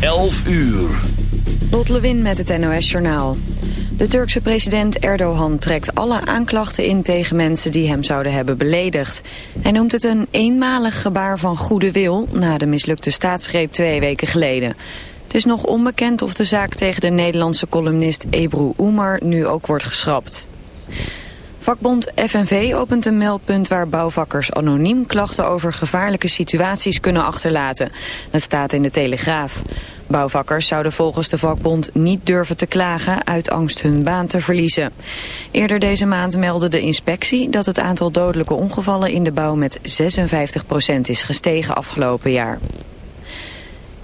11 uur. Lot Lewin met het NOS Journaal. De Turkse president Erdogan trekt alle aanklachten in tegen mensen die hem zouden hebben beledigd. Hij noemt het een eenmalig gebaar van goede wil na de mislukte staatsgreep twee weken geleden. Het is nog onbekend of de zaak tegen de Nederlandse columnist Ebru Umar nu ook wordt geschrapt. Vakbond FNV opent een meldpunt waar bouwvakkers anoniem klachten over gevaarlijke situaties kunnen achterlaten. Dat staat in de Telegraaf. Bouwvakkers zouden volgens de vakbond niet durven te klagen uit angst hun baan te verliezen. Eerder deze maand meldde de inspectie dat het aantal dodelijke ongevallen in de bouw met 56% is gestegen afgelopen jaar.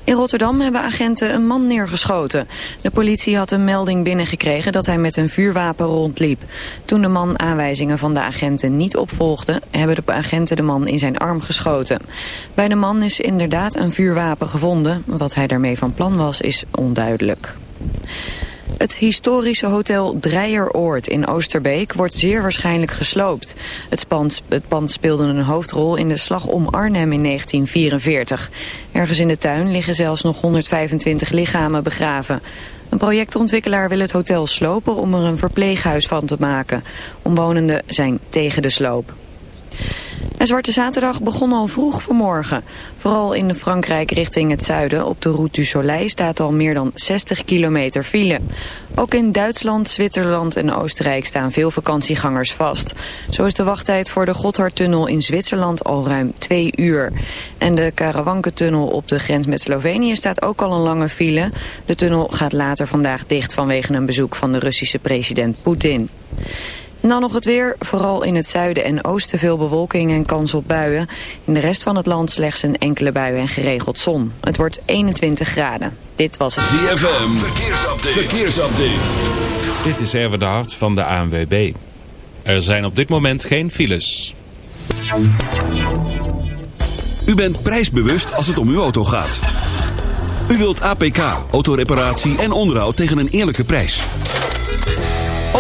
In Rotterdam hebben agenten een man neergeschoten. De politie had een melding binnengekregen dat hij met een vuurwapen rondliep. Toen de man aanwijzingen van de agenten niet opvolgde... hebben de agenten de man in zijn arm geschoten. Bij de man is inderdaad een vuurwapen gevonden. Wat hij daarmee van plan was, is onduidelijk. Het historische hotel Dreieroord in Oosterbeek wordt zeer waarschijnlijk gesloopt. Het pand, het pand speelde een hoofdrol in de slag om Arnhem in 1944. Ergens in de tuin liggen zelfs nog 125 lichamen begraven. Een projectontwikkelaar wil het hotel slopen om er een verpleeghuis van te maken. Omwonenden zijn tegen de sloop. En Zwarte Zaterdag begon al vroeg vanmorgen. Vooral in Frankrijk richting het zuiden op de Route du Soleil staat al meer dan 60 kilometer file. Ook in Duitsland, Zwitserland en Oostenrijk staan veel vakantiegangers vast. Zo is de wachttijd voor de Gotthardtunnel in Zwitserland al ruim twee uur. En de Karawanke-tunnel op de grens met Slovenië staat ook al een lange file. De tunnel gaat later vandaag dicht vanwege een bezoek van de Russische president Poetin. En dan nog het weer. Vooral in het zuiden en oosten veel bewolking en kans op buien. In de rest van het land slechts een enkele bui en geregeld zon. Het wordt 21 graden. Dit was het. ZFM. Verkeersupdate. Verkeersupdate. Dit is Erwin de Hart van de ANWB. Er zijn op dit moment geen files. U bent prijsbewust als het om uw auto gaat. U wilt APK, autoreparatie en onderhoud tegen een eerlijke prijs.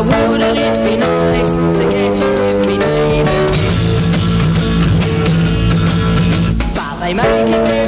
Wouldn't it be nice to get on with? But they make it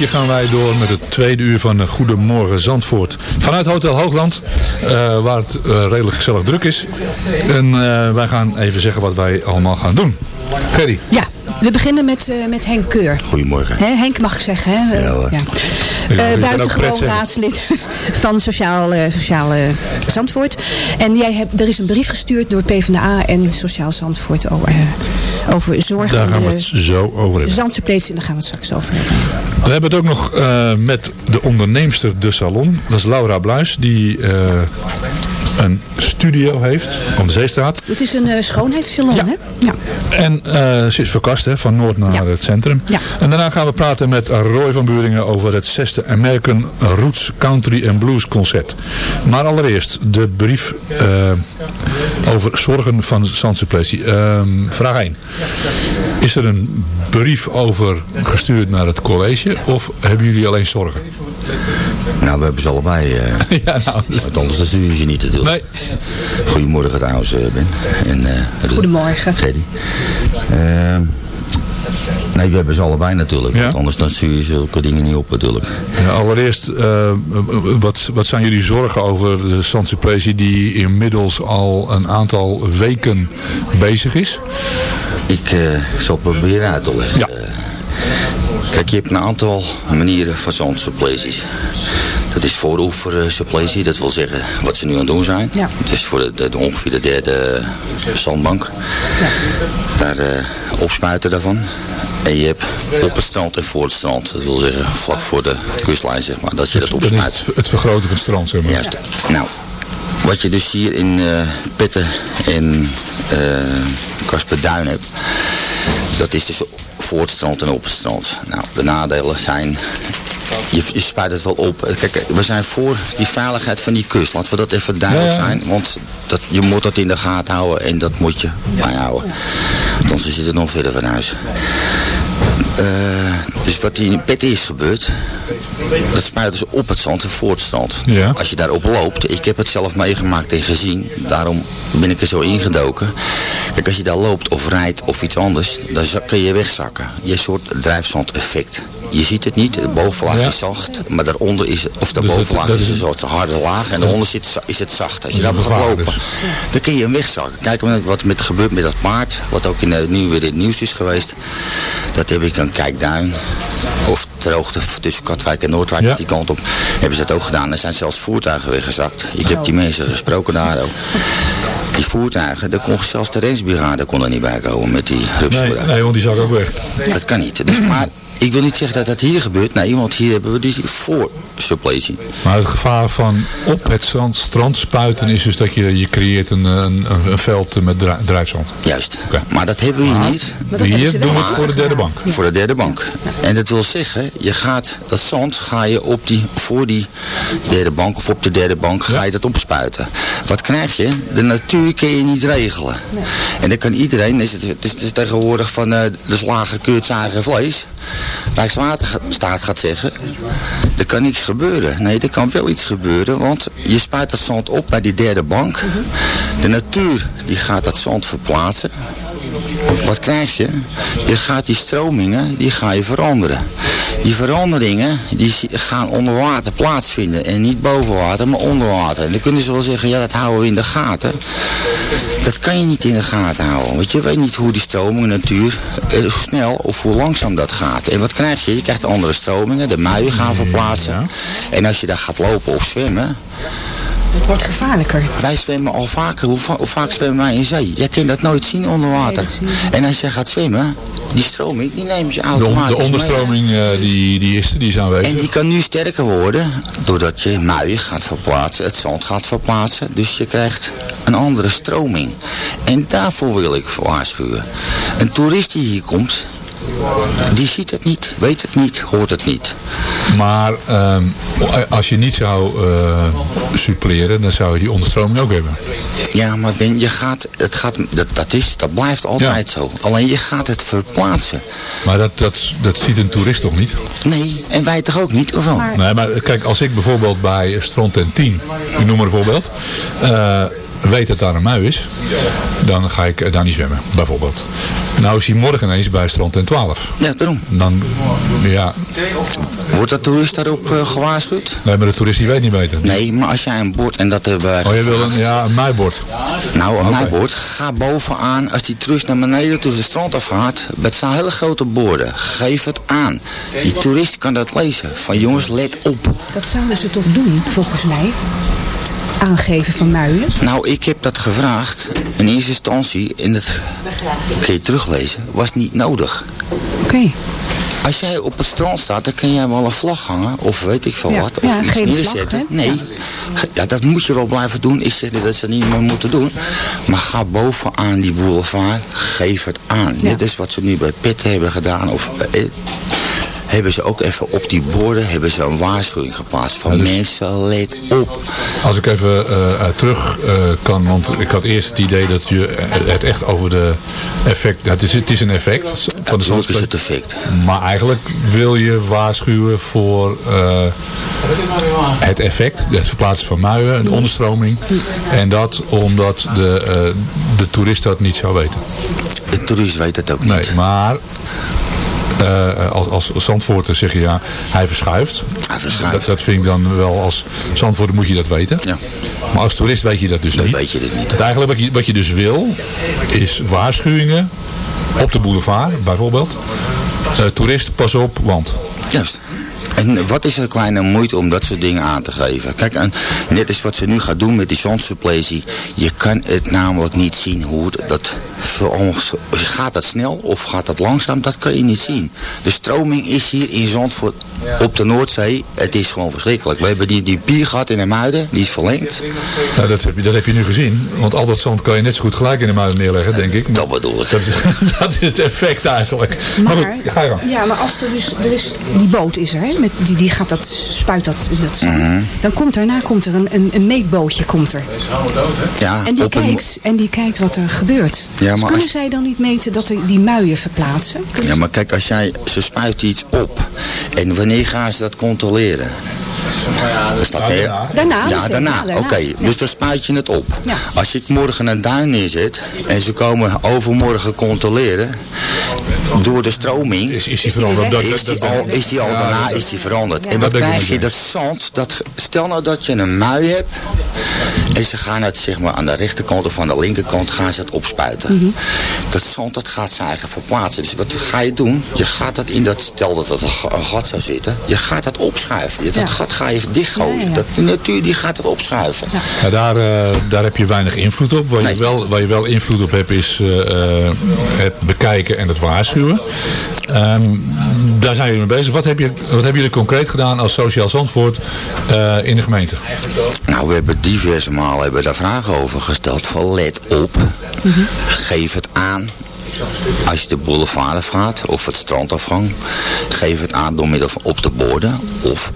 muziekje gaan wij door met het tweede uur van eh, Goedemorgen Zandvoort. Vanuit Hotel Hoogland, eh, waar het eh, redelijk gezellig druk is. En eh, wij gaan even zeggen wat wij allemaal gaan doen. Gerry. Ja, we beginnen met, eh, met Henk Keur. Goedemorgen. Henk mag ik zeggen, hè? Ja, hoor. Eh, buitengewoon raadslid van Sociaal, eh, Sociaal Zandvoort. En jij hebt, er is een brief gestuurd door PvdA en Sociaal Zandvoort over, eh, over zorg Daar gaan we de het zo over hebben. Zandse place. En daar gaan we het straks over hebben. We hebben het ook nog eh, met de onderneemster De Salon. Dat is Laura Bluis, die eh, een studio heeft op de Zeestraat. Het is een eh, schoonheidssalon, Ja. hè? Ja. En eh, ze is verkast hè, van Noord naar Ja. het centrum. Ja. En daarna gaan we praten met Roy van Buringen over het zesde American Roots Country and Blues concert. Maar allereerst de brief eh, over zorgen van Sanseplessie. Ehm vraag 1. Is er een brief over gestuurd naar het college of hebben jullie alleen zorgen? Nou, we hebben ze allebei. eh ja, nou, want anders dan stuur je ze niet natuurlijk. Nee. Goedemorgen trouwens, eh, Ben. En, eh, Ruud. Goedemorgen. Gerry. Ehm, nee, we hebben ze allebei natuurlijk. Ja. Want anders dan stuur je zulke dingen niet op natuurlijk. Ja, allereerst, eh, wat, wat zijn jullie zorgen over de Sanseplessie die inmiddels al een aantal weken bezig is? Ik eh, zal proberen uit te leggen. Ja. Kijk, je hebt een aantal manieren van zandsuppleties. Dat is vooroever suppletie, dat wil zeggen wat ze nu aan het doen zijn. Ja. Dus voor de, de- de- ongeveer de derde zandbank. Daar eh, opspuiten daarvan. En je hebt op het strand en voor het strand. Dat wil zeggen vlak voor de kustlijn, zeg maar. Dat je dat is opspuit. het, het vergroten van het strand, zeg maar. Juist. Nou, wat je dus hier in eh Petten en eh Kasperduin hebt, dat is dus voor het strand en op het strand. Nou, de nadelen zijn, je, je spuit het wel op. Kijk, we zijn voor die veiligheid van die kust. Laten we dat even duidelijk Ja, ja. zijn. Want dat, je moet dat in de gaten houden en dat moet je bijhouden. Anders zit het nog verder van huis. Eh, dus wat in Petten is gebeurd, dat spuiten ze op het zand en voor het strand. Ja. Als je daarop loopt, ik heb het zelf meegemaakt en gezien, daarom ben ik er zo ingedoken. Kijk, als je daar loopt of rijdt of iets anders, dan kun je wegzakken. Je soort drijfzand effect. Je ziet het niet, de bovenlaag Ja. is zacht, maar daaronder is het, of de Dus dat- bovenlaag dat is is een een- soort harde laag en daaronder zit, is het zacht. Als je Dat een gaat lopen, dus. dan kun je hem wegzakken. Kijk maar wat met gebeurt met dat paard, wat ook in, het nu weer in het nieuws is geweest. Dat heb ik aan Kijkduin, of ter hoogte tussen Katwijk en Noordwijk, Ja. die kant op, hebben ze het ook gedaan. Er zijn zelfs voertuigen weggezakt. Ik heb die mensen gesproken daar ook. Die voertuigen, daar kon zelfs de rensbrigade kon er niet bij komen met die Nee, rupsvoertuigen. nee, want die zag ook weg. Dat kan niet. Dus, maar ik wil niet zeggen dat dat hier gebeurt. Nee, want hier hebben we die voor. Maar het gevaar van op het strand, strand spuiten is dus dat je, je creëert een, een, een veld met drijfzand. Juist. Maar dat hebben we hier niet. Maar Hier doen we het voor de derde bank. Voor de derde bank. En dat wil zeggen, je gaat dat zand ga je op die, voor die derde bank of op de derde bank ga je dat opspuiten. Wat krijg je? De natuur kun je niet regelen. En dan kan iedereen, is het, is, het is tegenwoordig van eh, de slager keurt zijn eigen vlees. Rijkswaterstaat gaat zeggen, er kan niks gebeuren. Nee, er kan wel iets gebeuren, want je spuit dat zand op bij die derde bank. De natuur die gaat dat zand verplaatsen. Wat krijg je? Je gaat die stromingen, die ga je veranderen. Die veranderingen, die gaan onder water plaatsvinden. En niet boven water, maar onder water. En dan kunnen ze wel zeggen, ja dat houden we in de gaten. Dat kan je niet in de gaten houden. Want je weet niet hoe die stromingen natuur, eh, hoe snel of hoe langzaam dat gaat. En wat krijg je? Je krijgt andere stromingen, de muien gaan verplaatsen. En als je daar gaat lopen of zwemmen, Het wordt gevaarlijker. wij zwemmen al vaker. Hoe, va- hoe vaak zwemmen wij in zee? Jij kunt dat nooit zien onder water. je. En als je gaat zwemmen, die stroming, die neemt je automatisch de onderstroming eh, die, die, is, die is aanwezig. En die kan nu sterker worden, doordat je muien gaat verplaatsen, het zand gaat verplaatsen. Dus je krijgt een andere stroming. En daarvoor wil ik waarschuwen. Een toerist die hier komt, die ziet het niet, weet het niet, hoort het niet. Maar ehm, als je niet zou eh, suppleren, dan zou je die onderstroming ook hebben. Ja, maar Ben, je gaat, het gaat, dat, dat, is, dat blijft altijd zo. Alleen je gaat het verplaatsen. Maar dat, dat, dat ziet een toerist toch niet? Nee, en wij toch ook niet, of wel? Nee, maar kijk, als ik bijvoorbeeld bij Strand en 10, ik noem maar een voorbeeld. eh, weet dat daar een mui is, dan ga ik eh, daar niet zwemmen, bijvoorbeeld. Nou is hij morgen ineens bij strand en 12. Ja, daarom. Dan, ja, Wordt dat toerist daarop eh, gewaarschuwd? nee, maar de toerist die weet niet beter. Nee, maar als jij een bord en dat hebben wij Oh, je wil een, ja, een muibord. Nou, een Oké. mijbord, ga bovenaan, als die toerist naar beneden toe de strand afgaat, met zijn hele grote borden, geef het aan. Die toerist kan dat lezen, van jongens, let op. Dat zouden ze toch doen, volgens mij. Aangeven van muilen. Nou, ik heb dat gevraagd, in eerste instantie, en dat kun je teruglezen, was niet nodig. Oké. Als jij op het strand staat, dan kun jij wel een vlag hangen, of weet ik veel Ja, wat, of ja, iets vlag, neerzetten. nee, ja, dat moet je wel blijven doen. Ik zeg niet dat ze het niet meer moeten doen. Maar ga bovenaan die boulevard, geef het aan. Net is wat ze nu bij Pet hebben gedaan, of eh, hebben ze ook even op die borden hebben ze een waarschuwing geplaatst van dus- mensen, let op. Als ik even eh, terug eh, kan, want ik had eerst het idee dat je eh, het echt over de effect, ja, het, is, het is een effect van de Natuurlijk is het effect. Maar eigenlijk wil je waarschuwen voor het effect, het verplaatsen van muien, de onderstroming. En dat omdat de, de toerist dat niet zou weten. De toerist weet het ook niet. Nee, maar eh, als, als Zandvoorter zeg je ja, hij verschuift. Hij verschuift. Dat, dat vind ik dan wel als Zandvoorter moet je dat weten. Ja. Maar als toerist weet je dat dus Dat niet. weet je dus niet. Eigenlijk wat je, wat je dus wil, is waarschuwingen op de boulevard bijvoorbeeld. Eh, toerist, pas op, want. Juist. En wat is een kleine moeite om dat soort dingen aan te geven? Kijk, en net als wat ze nu gaat doen met die zandsuppletie. Je kan het namelijk niet zien hoe het- dat... voor ons- Gaat dat snel of gaat dat langzaam? Dat kan je niet zien. De stroming is hier in Zandvoort op de Noordzee. Het is gewoon verschrikkelijk. We hebben die, die pier gehad in de Muiden. Die is verlengd. Nou, dat, heb je, dat heb je nu gezien. Want al dat zand kan je net zo goed gelijk in de muiden neerleggen, denk ik. Dat bedoel ik. Dat is, dat is het effect eigenlijk. Maar, Maar, goed, ga je gang. ja, maar als er dus, er is, die boot is er, hè, met, die, die gaat dat, spuit dat, dat zand. Mhm. Dan komt daarna komt er een, een, een meetbootje, komt er. Ja, En die, kijkt, en die kijkt wat er gebeurt. Ja, Dus kunnen als- zij dan niet meten dat er die muien verplaatsen? Kunnen Ja, ze- maar kijk, als jij, ze spuit iets op. En wanneer gaan ze dat controleren? Dat staat Nou, er- daarna. Daarna, Ja, meteen, daarna. ja, daarna. Oké, Ja. dus dan spuit je het op. Ja. Als ik morgen een duin neerzet en ze komen overmorgen controleren, door de stroming, Is, is die die veranderd? Dat, is dat, die dat- al, is die al Ja, daarna dat- is die veranderd. En Dat wat krijg je? Dat zand, dat, stel nou dat je een mui hebt en ze gaan het zeg maar aan de rechterkant of aan de linkerkant gaan ze het opspuiten. Mhm. Dat zand dat gaat ze eigen verplaatsen. Dus wat ga je doen? Je gaat dat in dat, stel dat er een ga- een gat zou zitten, je gaat dat opschuiven. Dat Ja. gat ga je even dichtgooien. Ja, ja, ja. Dat, de natuur die gaat het opschuiven. Ja, daar, eh, daar heb je weinig invloed op. Waar, Nee. je, wel, waar je wel invloed op hebt is eh, eh, het bekijken en het waarschuwen. Ehm, daar zijn jullie mee bezig. Wat, heb je, wat hebben jullie concreet gedaan als Sociaal Zandvoort eh, in de gemeente? Nou, we hebben diverse malen hebben daar vragen over gesteld. Van let op, geef het aan. Als je de boulevard afgaat of het strand afgang, geef het aan door middel van op de borden of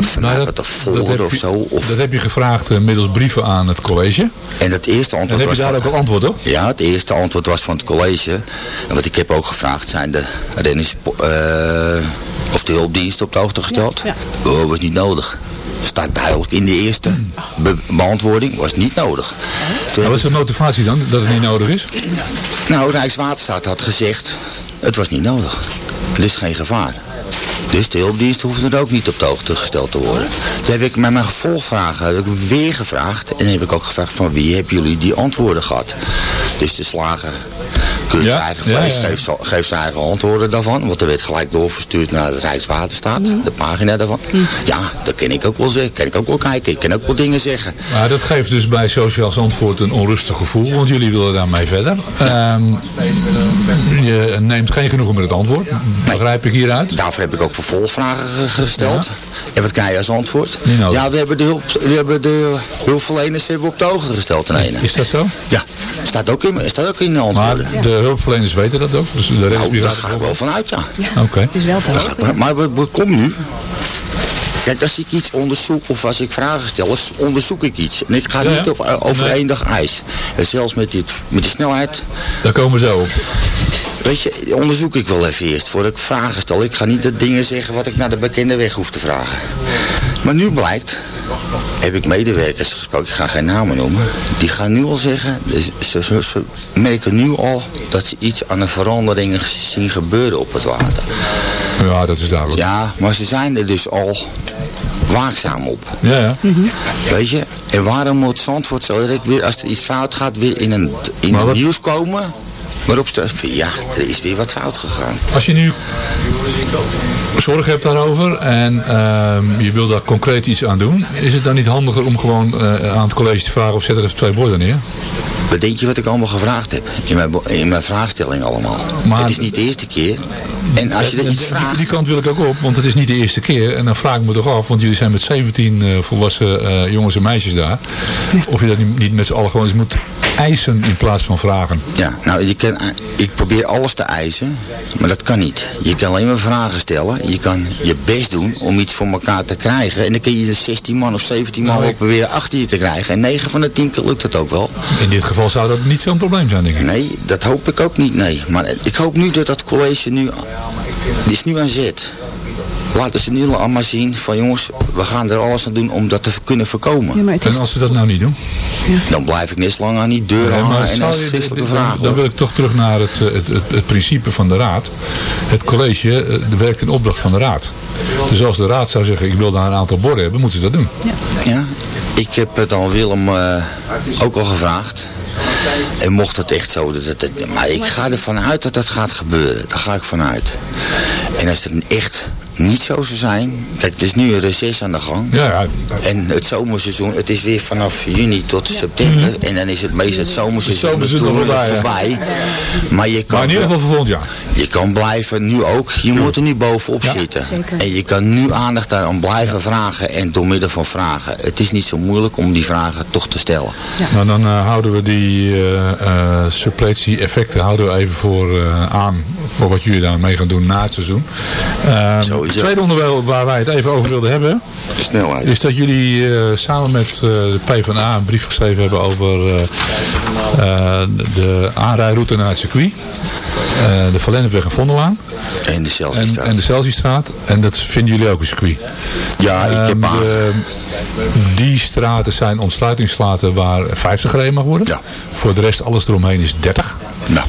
vanuit het tevoren heb of zo. Of, dat heb je gevraagd eh, middels brieven aan het college. en het eerste En antwoord heb was je daar van- ook antwoord op? Ja, het eerste antwoord was van het college. En wat ik heb ook gevraagd zijn de renners, eh, of de hulpdiensten op de hoogte gesteld. Ja, Oh, was niet nodig. Staat duidelijk in de eerste be- beantwoording, was niet nodig. Toen Wat is de motivatie dan, dat het niet nodig is? nou, Rijkswaterstaat had gezegd, het was niet nodig. Er is geen gevaar. Dus de hulpdienst hoefde er ook niet op de hoogte gesteld te worden. Toen heb ik met mijn gevolgvragen heb ik weer gevraagd. En heb ik ook gevraagd van wie hebben jullie die antwoorden gehad. Dus de slager keurt Ja, zijn eigen ja, vlees, ja, ja. Geeft, zijn eigen antwoorden daarvan. Want er werd gelijk doorverstuurd naar de Rijkswaterstaat, de pagina daarvan. Ja, dat kan ik ook wel zeggen. Kan ik ook wel kijken. Ik kan ook wel dingen zeggen. Maar dat geeft dus bij Sociaal Zandvoort een onrustig gevoel, want jullie willen daarmee verder. Ehm, je neemt geen genoegen met het antwoord, begrijp ik hieruit. Daarvoor heb ik ook vervolgvragen ge- gesteld. En wat krijg je als antwoord? Ja, we hebben de, hulp, we hebben de hulpverleners hebben we op de hoogte gesteld in ene. Is dat zo? Ja, staat ook in, staat ook in de Maar antwoorden. de hulpverleners weten dat ook. Dus de nou, daar ga ik wel vanuit, ja. Ja, Oké. het is wel te hopen. Maar wat, wat komt nu? Kijk, als ik iets onderzoek of als ik vragen stel, onderzoek ik iets. En ik ga Ja, ja. niet over, over Nee. één dag ijs. En zelfs met, dit, met die snelheid, Daar komen we zo op. weet je, onderzoek ik wel even eerst voordat ik vragen stel. Ik ga niet de dingen zeggen wat ik naar de bekende weg hoef te vragen. Maar nu blijkt heb ik medewerkers gesproken, ik ga geen namen noemen. Die gaan nu al zeggen, dus ze, ze, ze merken nu al dat ze iets aan de veranderingen zien gebeuren op het water. Ja, dat is duidelijk. Ja, maar ze zijn er dus al waakzaam op. Ja, ja. Weet je? En waarom moet Zandvoort zo direct weer, als er iets fout gaat, weer in, een, in het nieuws komen? Staat, van, ja, er is weer wat fout gegaan. Als je nu zorg hebt daarover en ehm, je wil daar concreet iets aan doen, is het dan niet handiger om gewoon eh, aan het college te vragen of zet er even twee borden neer? Wat denk je wat ik allemaal gevraagd heb? In mijn, in mijn vraagstelling allemaal. Maar- het is niet de eerste keer. En als je er iets Die- vraagt... Die kant wil ik ook op, want het is niet de eerste keer. En dan vraag ik me toch af, want jullie zijn met 17 eh, volwassen eh, jongens en meisjes daar. Of je dat niet, niet met z'n allen gewoon eens moet eisen in plaats van vragen. Ja, nou, je kan, ik probeer alles te eisen, maar dat kan niet. Je kan alleen maar vragen stellen. Je kan je best doen om iets voor elkaar te krijgen. En dan kun je de 16 man of 17 man Nou, ik- proberen achter je te krijgen. En 9 van de 10 keer lukt dat ook wel. In dit geval zou dat niet zo'n probleem zijn, denk ik. Nee, dat hoop ik ook niet, nee. Maar ik hoop nu dat dat college nu... Die is nu aan zet. Laten ze nu allemaal zien van jongens, we gaan er alles aan doen om dat te kunnen voorkomen. Ja, het is, En als ze dat nou niet doen? Dan blijf ik net zo lang aan die deur Nee, hangen en als je- schriftelijke dan- vragen. Dan wil ik toch terug naar het, eh, het, het, het principe van de raad. Het college eh, werkt in opdracht van de raad. Dus als de raad zou zeggen, ik wil daar een aantal borden hebben, moeten ze dat doen. Ja, ik heb het al Willem eh, ook al gevraagd. En mocht het echt zo, dat het, het- maar ik ga ervan uit dat dat gaat gebeuren. Daar ga ik vanuit. En als het echt niet zo zou zijn. Kijk, het is nu een reces aan de gang. Ja, ja. En het zomerseizoen, het is weer vanaf juni tot september. En dan is het meestal het zomerseizoen Het zomerseizoen natuurlijk voorbij. Maar je kan, Maar in ieder geval voor volgend jaar. je kan blijven, nu ook, je moet er nu bovenop Ja. zitten. Zeker. En je kan nu aandacht daaraan blijven vragen en door middel van vragen. Het is niet zo moeilijk om die vragen toch te stellen. Nou, dan eh, houden we die eh eh, suppletie-effecten houden we even voor eh, aan. Voor wat jullie daarmee gaan doen na het seizoen. Eh, Sowieso. het tweede onderwerp waar wij het even over wilden hebben. De snelheid. Is dat jullie eh, samen met eh, de PvdA een brief geschreven hebben over eh, de aanrijroute naar het circuit. De Valennepweg en Vondellaan. En de En, Celsiusstraat. en de Celsiusstraat. En dat vinden jullie ook een circuit. Ja, ik heb Ehm, de- die straten zijn ontsluitingsstraten waar 50 gereden mag worden. Ja. Voor de rest alles eromheen is 30. Nou,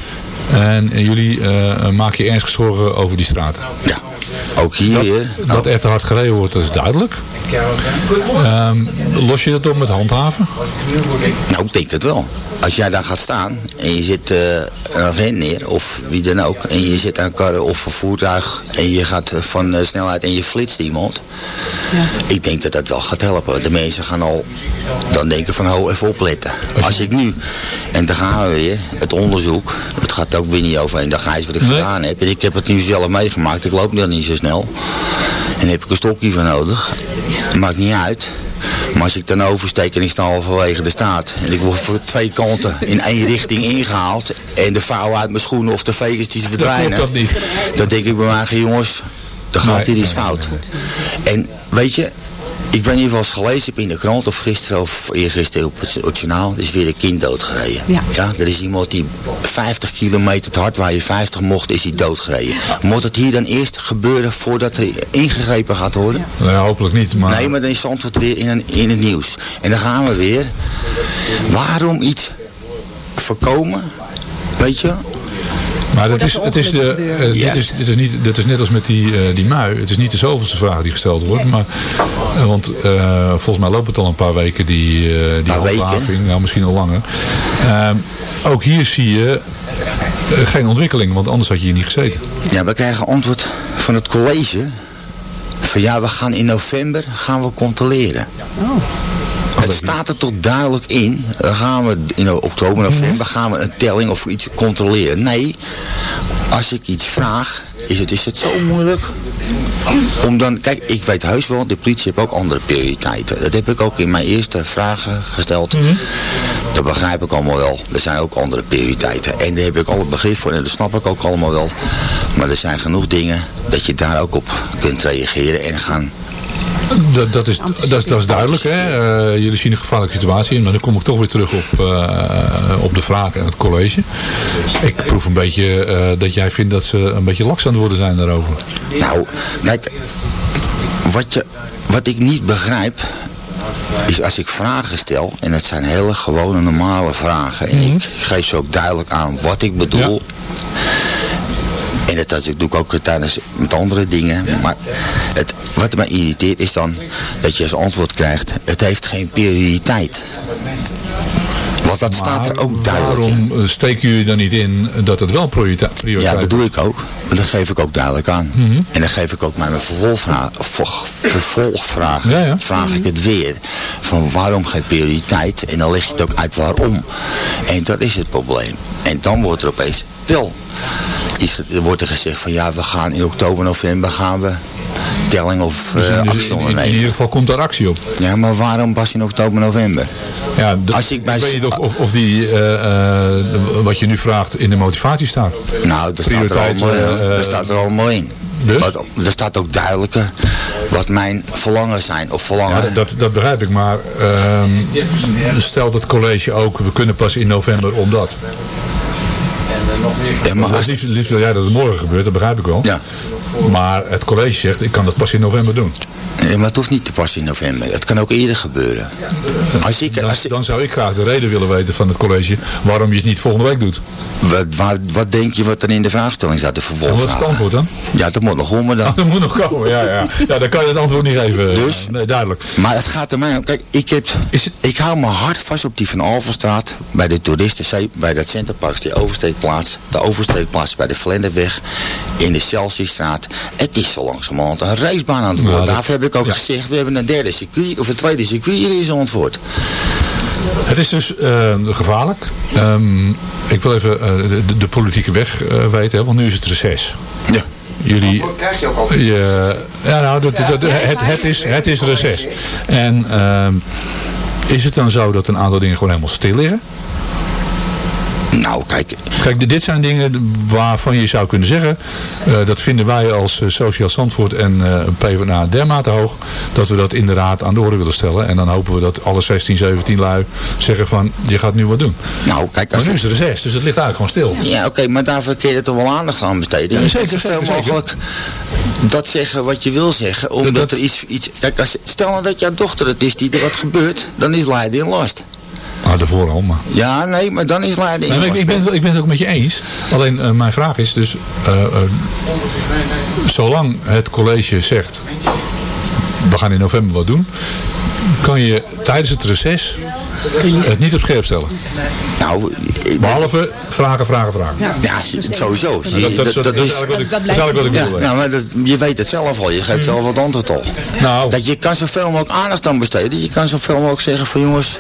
En, en jullie eh maken je ernstig zorgen over die straten. ja. Ook hier Dat, weer. dat er te hard gereden wordt, dat is duidelijk. Ehm, los je dat op met handhaven? Nou, ik denk het wel. Als jij daar gaat staan en je zit eh, een agent neer, of wie dan ook, en je zit aan een karre of een voertuig en je gaat eh, van eh, snelheid en je flitst iemand. Ik denk dat dat wel gaat helpen. De mensen gaan al dan denken van, ho, even opletten. Als ik nu, en dan gaan we weer, het onderzoek, het gaat ook weer niet over één dag ijs wat ik Nee. gedaan heb. En ik heb het nu zelf meegemaakt, ik loop dan niet zo snel. En daar heb ik een stokje voor nodig. Maakt niet uit. Maar als ik dan oversteek en ik sta halverwege de straat en ik word voor twee kanten in één richting ingehaald en de vouw uit mijn schoenen of de vegers die verdwijnen. dat niet. Dan denk ik bij mij, jongens, dan gaat Nee, hier iets nee, fout. En weet je, ik weet niet of je wel eens gelezen in de krant of gisteren of eergisteren op het, op het journaal. Er is weer een kind doodgereden. Ja. ja, er is iemand die 50 kilometer te hard waar je 50 mocht, is hij doodgereden. Moet het hier dan eerst gebeuren voordat er ingegrepen gaat worden? Nou, ja, hopelijk niet. Maar, Nee, maar dan is Zandvoort weer in, een, in het nieuws. En dan gaan we weer. Waarom iets voorkomen? Weet je? Maar dat is, het is, de, eh, dit, is, dit, is niet, dit is net als met die, eh, die mui. Het is niet de zoveelste vraag die gesteld wordt. Maar, eh, want eh, volgens mij loopt het al een paar weken, die, eh die handhaving. Nou, misschien al langer. Ehm, ook hier zie je geen ontwikkeling, want anders had je hier niet gezeten. Ja, we krijgen antwoord van het college. Van ja, we gaan in november gaan we controleren. Het staat er toch duidelijk in. Dan gaan we in oktober, november gaan we een telling of iets controleren. Nee, als ik iets vraag, is het, is het zo moeilijk. Om dan, kijk, ik weet heus wel, de politie heeft ook andere prioriteiten. Dat heb ik ook in mijn eerste vragen gesteld. Dat begrijp ik allemaal wel. Er zijn ook andere prioriteiten. En daar heb ik alle begrip voor en dat snap ik ook allemaal wel. Maar er zijn genoeg dingen dat je daar ook op kunt reageren en gaan Dat, dat, is, dat, is, dat is duidelijk. Hè? Eh, jullie zien een gevaarlijke situatie in. Maar dan kom ik toch weer terug op, eh, op de vraag en het college. Ik proef een beetje eh, dat jij vindt dat ze een beetje laks aan het worden zijn daarover. Nou, kijk, wat, je, wat ik niet begrijp, is als ik vragen stel, en het zijn hele gewone normale vragen, en ik geef ze ook duidelijk aan wat ik bedoel. En dat, dat doe ik ook tijdens met andere dingen. Maar het, wat me irriteert is dan dat je als antwoord krijgt, het heeft geen prioriteit. Want dat staat er ook duidelijk in. Waarom eh, steken jullie dan niet in dat het wel prioriteit Ja, dat doe ik ook. Maar dat geef ik ook duidelijk aan. Mhm. En dan geef ik ook mijn vervolgvraag, ver- vervolgvraag Ja, ja. vraag ik het weer. Van waarom geen prioriteit? En dan leg je het ook uit waarom. En dat is het probleem. En dan wordt er opeens wel er wordt er gezegd van ja, we gaan in oktober, november gaan we telling of Dus eh, in, actie in- in, ondernemen. ieder geval komt daar actie op. Ja, maar waarom pas in oktober, november? Ja, Als ik bij- weet niet of, of, die, eh, eh, wat je nu vraagt in de motivatie staat. Nou, dat staat dat staat er allemaal in. dus? Wat, er staat ook duidelijker wat mijn verlangen zijn. Of verlangen. Ja, dat- dat, dat begrijp ik, maar ehm, stelt het college ook, we kunnen pas in november omdat. Ja, maar Maar als- liefst, liefst wil jij dat het morgen gebeurt, dat begrijp ik wel. Ja. Maar het college zegt, ik kan dat pas in november doen. Nee, maar het hoeft niet te pas in november. Het kan ook eerder gebeuren. Als ik, Dan, als dan zou ik graag de reden willen weten van het college waarom je het niet volgende week doet. wat, wat, wat denk je wat er in de vraagstelling staat? De En wat is vervolgvraag. het antwoord dan? Ja, dat moet nog komen dan. Dat moet nog komen, ja, ja. Ja, dan kan je het antwoord niet geven. Dus? Nee, duidelijk. Maar het gaat er mij om. Kijk, ik, heb, Is het- ik hou me hard vast op die Van Alvenstraat. Bij de toeristenzee, bij dat Centerparks, die oversteekplaats. De oversteekplaats bij de Vlenderweg. In de Het is zo langzamerhand een racebaan aan het worden. Nou, dat- Daarvoor heb ik ook ja. gezegd, we hebben een derde circuit, of een tweede circuit hier in Zandvoort. Het is dus eh, gevaarlijk. Ehm, ik wil even eh, de, de politieke weg eh, weten, hè, want nu is het reces. Ja. Jullie, je, ja, nou, dat, dat, het, het, is, het is reces. En ehm, is het dan zo dat een aantal dingen gewoon helemaal stil liggen? Nou, kijk, Kijk, dit zijn dingen waarvan je zou kunnen zeggen, eh, dat vinden wij als eh, Sociaal Zandvoort en eh PvdA dermate hoog, dat we dat inderdaad aan de orde willen stellen. En dan hopen we dat alle 16, 17 lui zeggen van, je gaat nu wat doen. nou, kijk, Maar als nu is er reces, dus het ligt eigenlijk gewoon stil. Ja, oké, maar daarvoor kun je er toch wel aandacht aan besteden. Ja, zeker, zoveel zeker. mogelijk dat zeggen wat je wil zeggen. Omdat Dat- er iets, iets... Kijk, als, stel nou dat jouw dochter het is die er wat gebeurt, dan is Leiden in last. Nou, daarvoor al, maar... Ja, nee, maar dan is Leiden Nee, ik, ik, ben, het- ik ben het ook met je eens. Alleen eh, mijn vraag is dus, eh, eh, zolang het college zegt, we gaan in november wat doen, kan je tijdens het reces het niet op scherp stellen. Nou, ik- Behalve vragen, vragen, vragen. ja, sowieso. Je- Dat, dat, is- dat- dat dat is is... eigenlijk wat ik, dat dat is eigenlijk wat ik Ja, bedoel. nou, maar dat, je weet het zelf al. Je geeft zelf wat antwoord al. Nou, Dat je kan zoveel mogelijk aandacht aan besteden. Je kan zoveel mogelijk zeggen van jongens,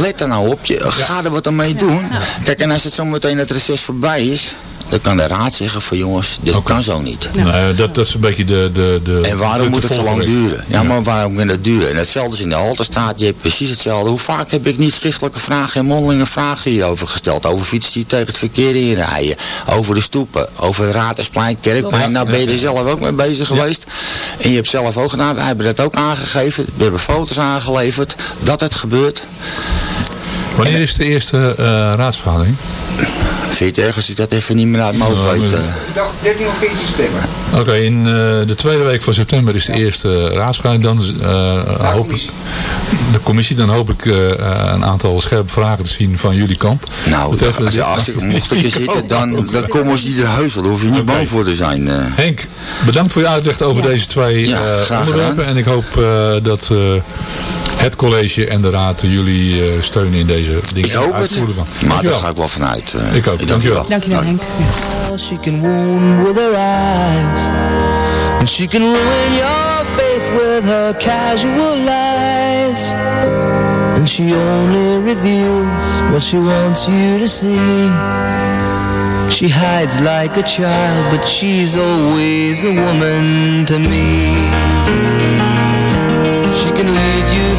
let er nou op. Je, ga er wat aan mee doen. Kijk, en als het zo meteen het reces voorbij is, dan kan de raad zeggen van jongens, dit kan zo niet. nee, dat, dat is een beetje de... de, de En waarom de moet het zo lang duren? Ja, maar waarom kan het duren? En hetzelfde is in de Halterstraat. Je hebt precies hetzelfde. Hoe vaak heb ik niet schriftelijke vragen en mondelinge vragen hierover gesteld? Over fietsen die tegen het verkeer inrijden. Over de stoepen. Over het Ratersplein, Kerkplein. Nou ben je er zelf ook mee bezig geweest. En je hebt zelf ook gedaan. Wij hebben dat ook aangegeven. We hebben foto's aangeleverd. Dat het gebeurt. Wanneer is de eerste eh, raadsvergadering? Vind je het erg als ik dat even niet meer uit mijn hoofd eh? Ik dacht 13 of 14 september. Oké, in eh, de tweede week van september is de eerste raadsvergadering. Dan eh, hoop ik, de commissie, dan hoop ik eh, een aantal scherpe vragen te zien van jullie kant. Nou, als, dit- als ik, mocht ik er zitten, dan, dan komen ze ieder huis. Daar hoef je niet bang voor te zijn. eh. Henk, bedankt voor je uitleg over deze twee eh, onderwerpen. gedaan. En ik hoop eh, dat eh, het college en de raad jullie eh, steunen in deze dingen. Ik hoop het. uitvoeren van. Maar daar ga ik wel vanuit. eh. Ik ook. dank je Dankjewel. Dankjewel Henk. She can wound with her eyes, and she can ruin your faith with her casual lies. And she only reveals what she wants you to see. She hides like a child, but she's always a woman to me. She can you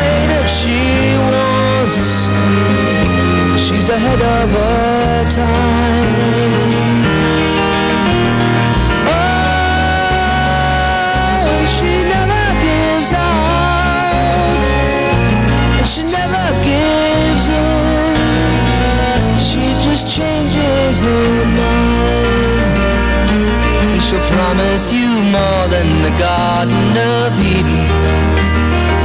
wait she wants. She's ahead of her time. Oh, she never gives up. She never gives in. She just changes her mind. She'll promise you more than the Garden of Eden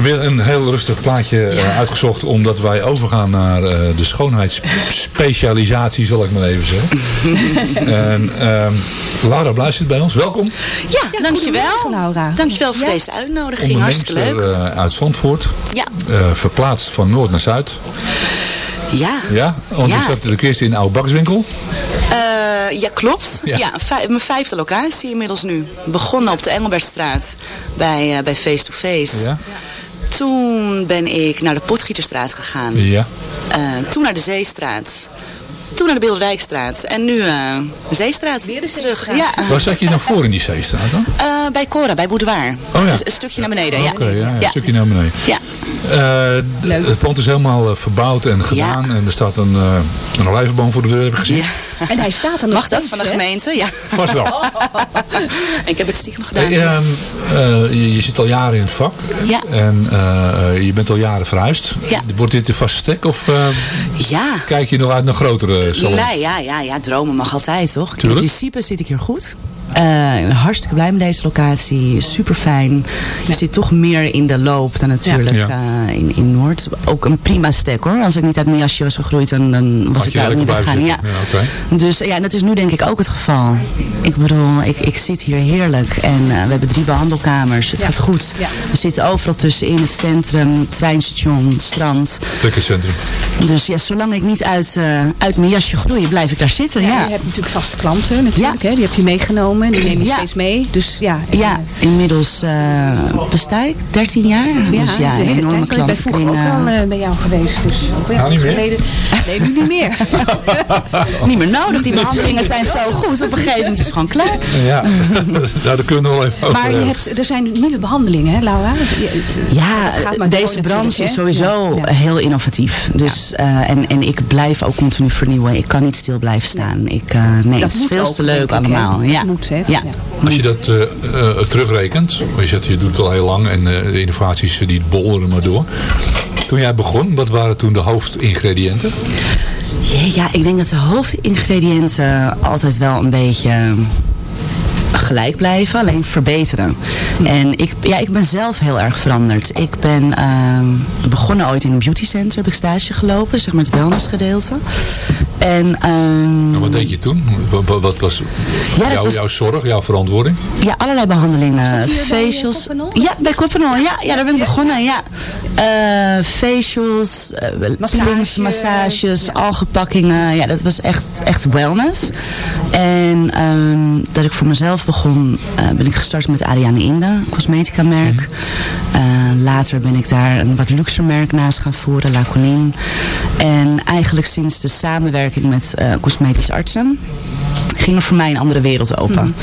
Weer een heel rustig plaatje eh, uitgezocht, omdat wij overgaan naar eh, de schoonheidsspecialisatie, zal ik maar even zeggen. en, ehm, Laura Bluis zit bij ons, welkom. Ja, dankjewel. Laura. Dankjewel voor deze uitnodiging. Hartstikke leuk. Uh, uit Zandvoort, Ja. Eh, verplaatst van Noord naar Zuid. Ja. Ja, want Ja. je de eerst in een oude bakswinkel. Eh, ja, klopt. Ja. Ja, mijn vijfde locatie inmiddels nu. Begonnen op de Engelbertstraat bij, eh, bij Face to Face. Ja. Toen ben ik naar de Potgieterstraat gegaan. Ja. Eh, toen naar de Zeestraat. Toen naar de Beelderijkstraat. En nu eh de Zeestraat. Weer de terug. Ja. Waar zat je nou voor in die zeestraat dan? Eh, bij Cora, bij Boudoir. Oh ja. Een, een stukje naar beneden. Oké, ja. ja, een stukje naar beneden. Ja. Eh, het pand is helemaal verbouwd en gedaan. En er staat een, eh een olijvenboom voor de deur, heb ik gezien. En hij staat er nog Mag dat van de gemeente? Ja. Vast wel. ik heb het stiekem gedaan. Hey, ehm, eh, je, je zit al jaren in het vak. Ja. En eh, je bent al jaren verhuisd. Ja. Wordt dit de vaste stek of eh, Ja. kijk je nog uit naar grotere salons? Nee, ja, ja, ja, dromen mag altijd, toch? Tuurlijk. In principe zit ik hier goed. Eh, ik ben hartstikke blij met deze locatie. Super fijn. Je zit toch meer in de loop dan natuurlijk Ja. eh, in, in Noord. Ook een prima stek hoor. Als ik niet uit mijn jasje was gegroeid, dan, dan was Had ik daar ook niet weggaan. Ja. Dus ja, en dat is nu denk ik ook het geval. Ik bedoel, ik, ik zit hier heerlijk. En eh, we hebben drie behandelkamers. Het gaat goed. Ja. We zitten overal tussenin. Het centrum, treinstation, het strand. Lekker centrum. Dus ja, zolang ik niet uit, eh, uit mijn jasje groei, blijf ik daar zitten. Ja, Ja, Je hebt natuurlijk vaste klanten natuurlijk. Hè? Die heb je meegenomen. Die neem je Ja. steeds mee. Dus ja. Ja, inmiddels eh besta ik 13 jaar. Ja, dus ja, een enorme tijd. Ik ben vroeger ook al eh, eh, bij jou geweest. Dus ook weer Nou, niet meer? geleden. Nee, nu niet meer. niet meer nodig. Die behandelingen zijn zo goed. Op een gegeven moment is het gewoon klaar. Ja, nou, daar kunnen we nog wel even over Maar je hebt, er zijn nieuwe behandelingen, hè, Laura? Je- Ja, het gaat maar door deze branche is sowieso Ja, ja. heel innovatief. Dus, eh, en, en ik blijf ook continu vernieuwen. Ik kan niet stil blijven staan. Ik, eh, nee, Dat het is veel ook, te leuk ik, allemaal. Dat Ja. moet, hè? Ja. Als je dat eh, eh, terugrekent, want je zegt je doet het al heel lang en eh, de innovaties die bolderen maar door. Toen jij begon, wat waren toen de hoofdingrediënten? Ja, ja, ik denk dat de hoofdingrediënten altijd wel een beetje gelijk blijven, alleen verbeteren. En ik, ja, ik ben zelf heel erg veranderd. Ik ben ehm, begonnen ooit in een beautycenter, heb ik stage gelopen, zeg maar het wellnessgedeelte. En ehm, En wat deed je toen? Wat, was dat jouw, was- jouw zorg, jouw verantwoording? Ja, allerlei behandelingen. Bij, eh, facials. Ja, bij Koppenol. Ja, ja, daar ben ik begonnen. Ja. Eh, facials, Massage, peelings, massages, ja. algepakkingen. Ja, dat was echt, echt wellness. En ehm, dat ik voor mezelf begon, eh, ben ik gestart met Ariane Inde, een cosmetica merk. Eh, later ben ik daar een wat luxer merk naast gaan voeren, La Colline. En eigenlijk sinds de samenwerking met eh cosmetisch artsen ging er voor mij een andere wereld open.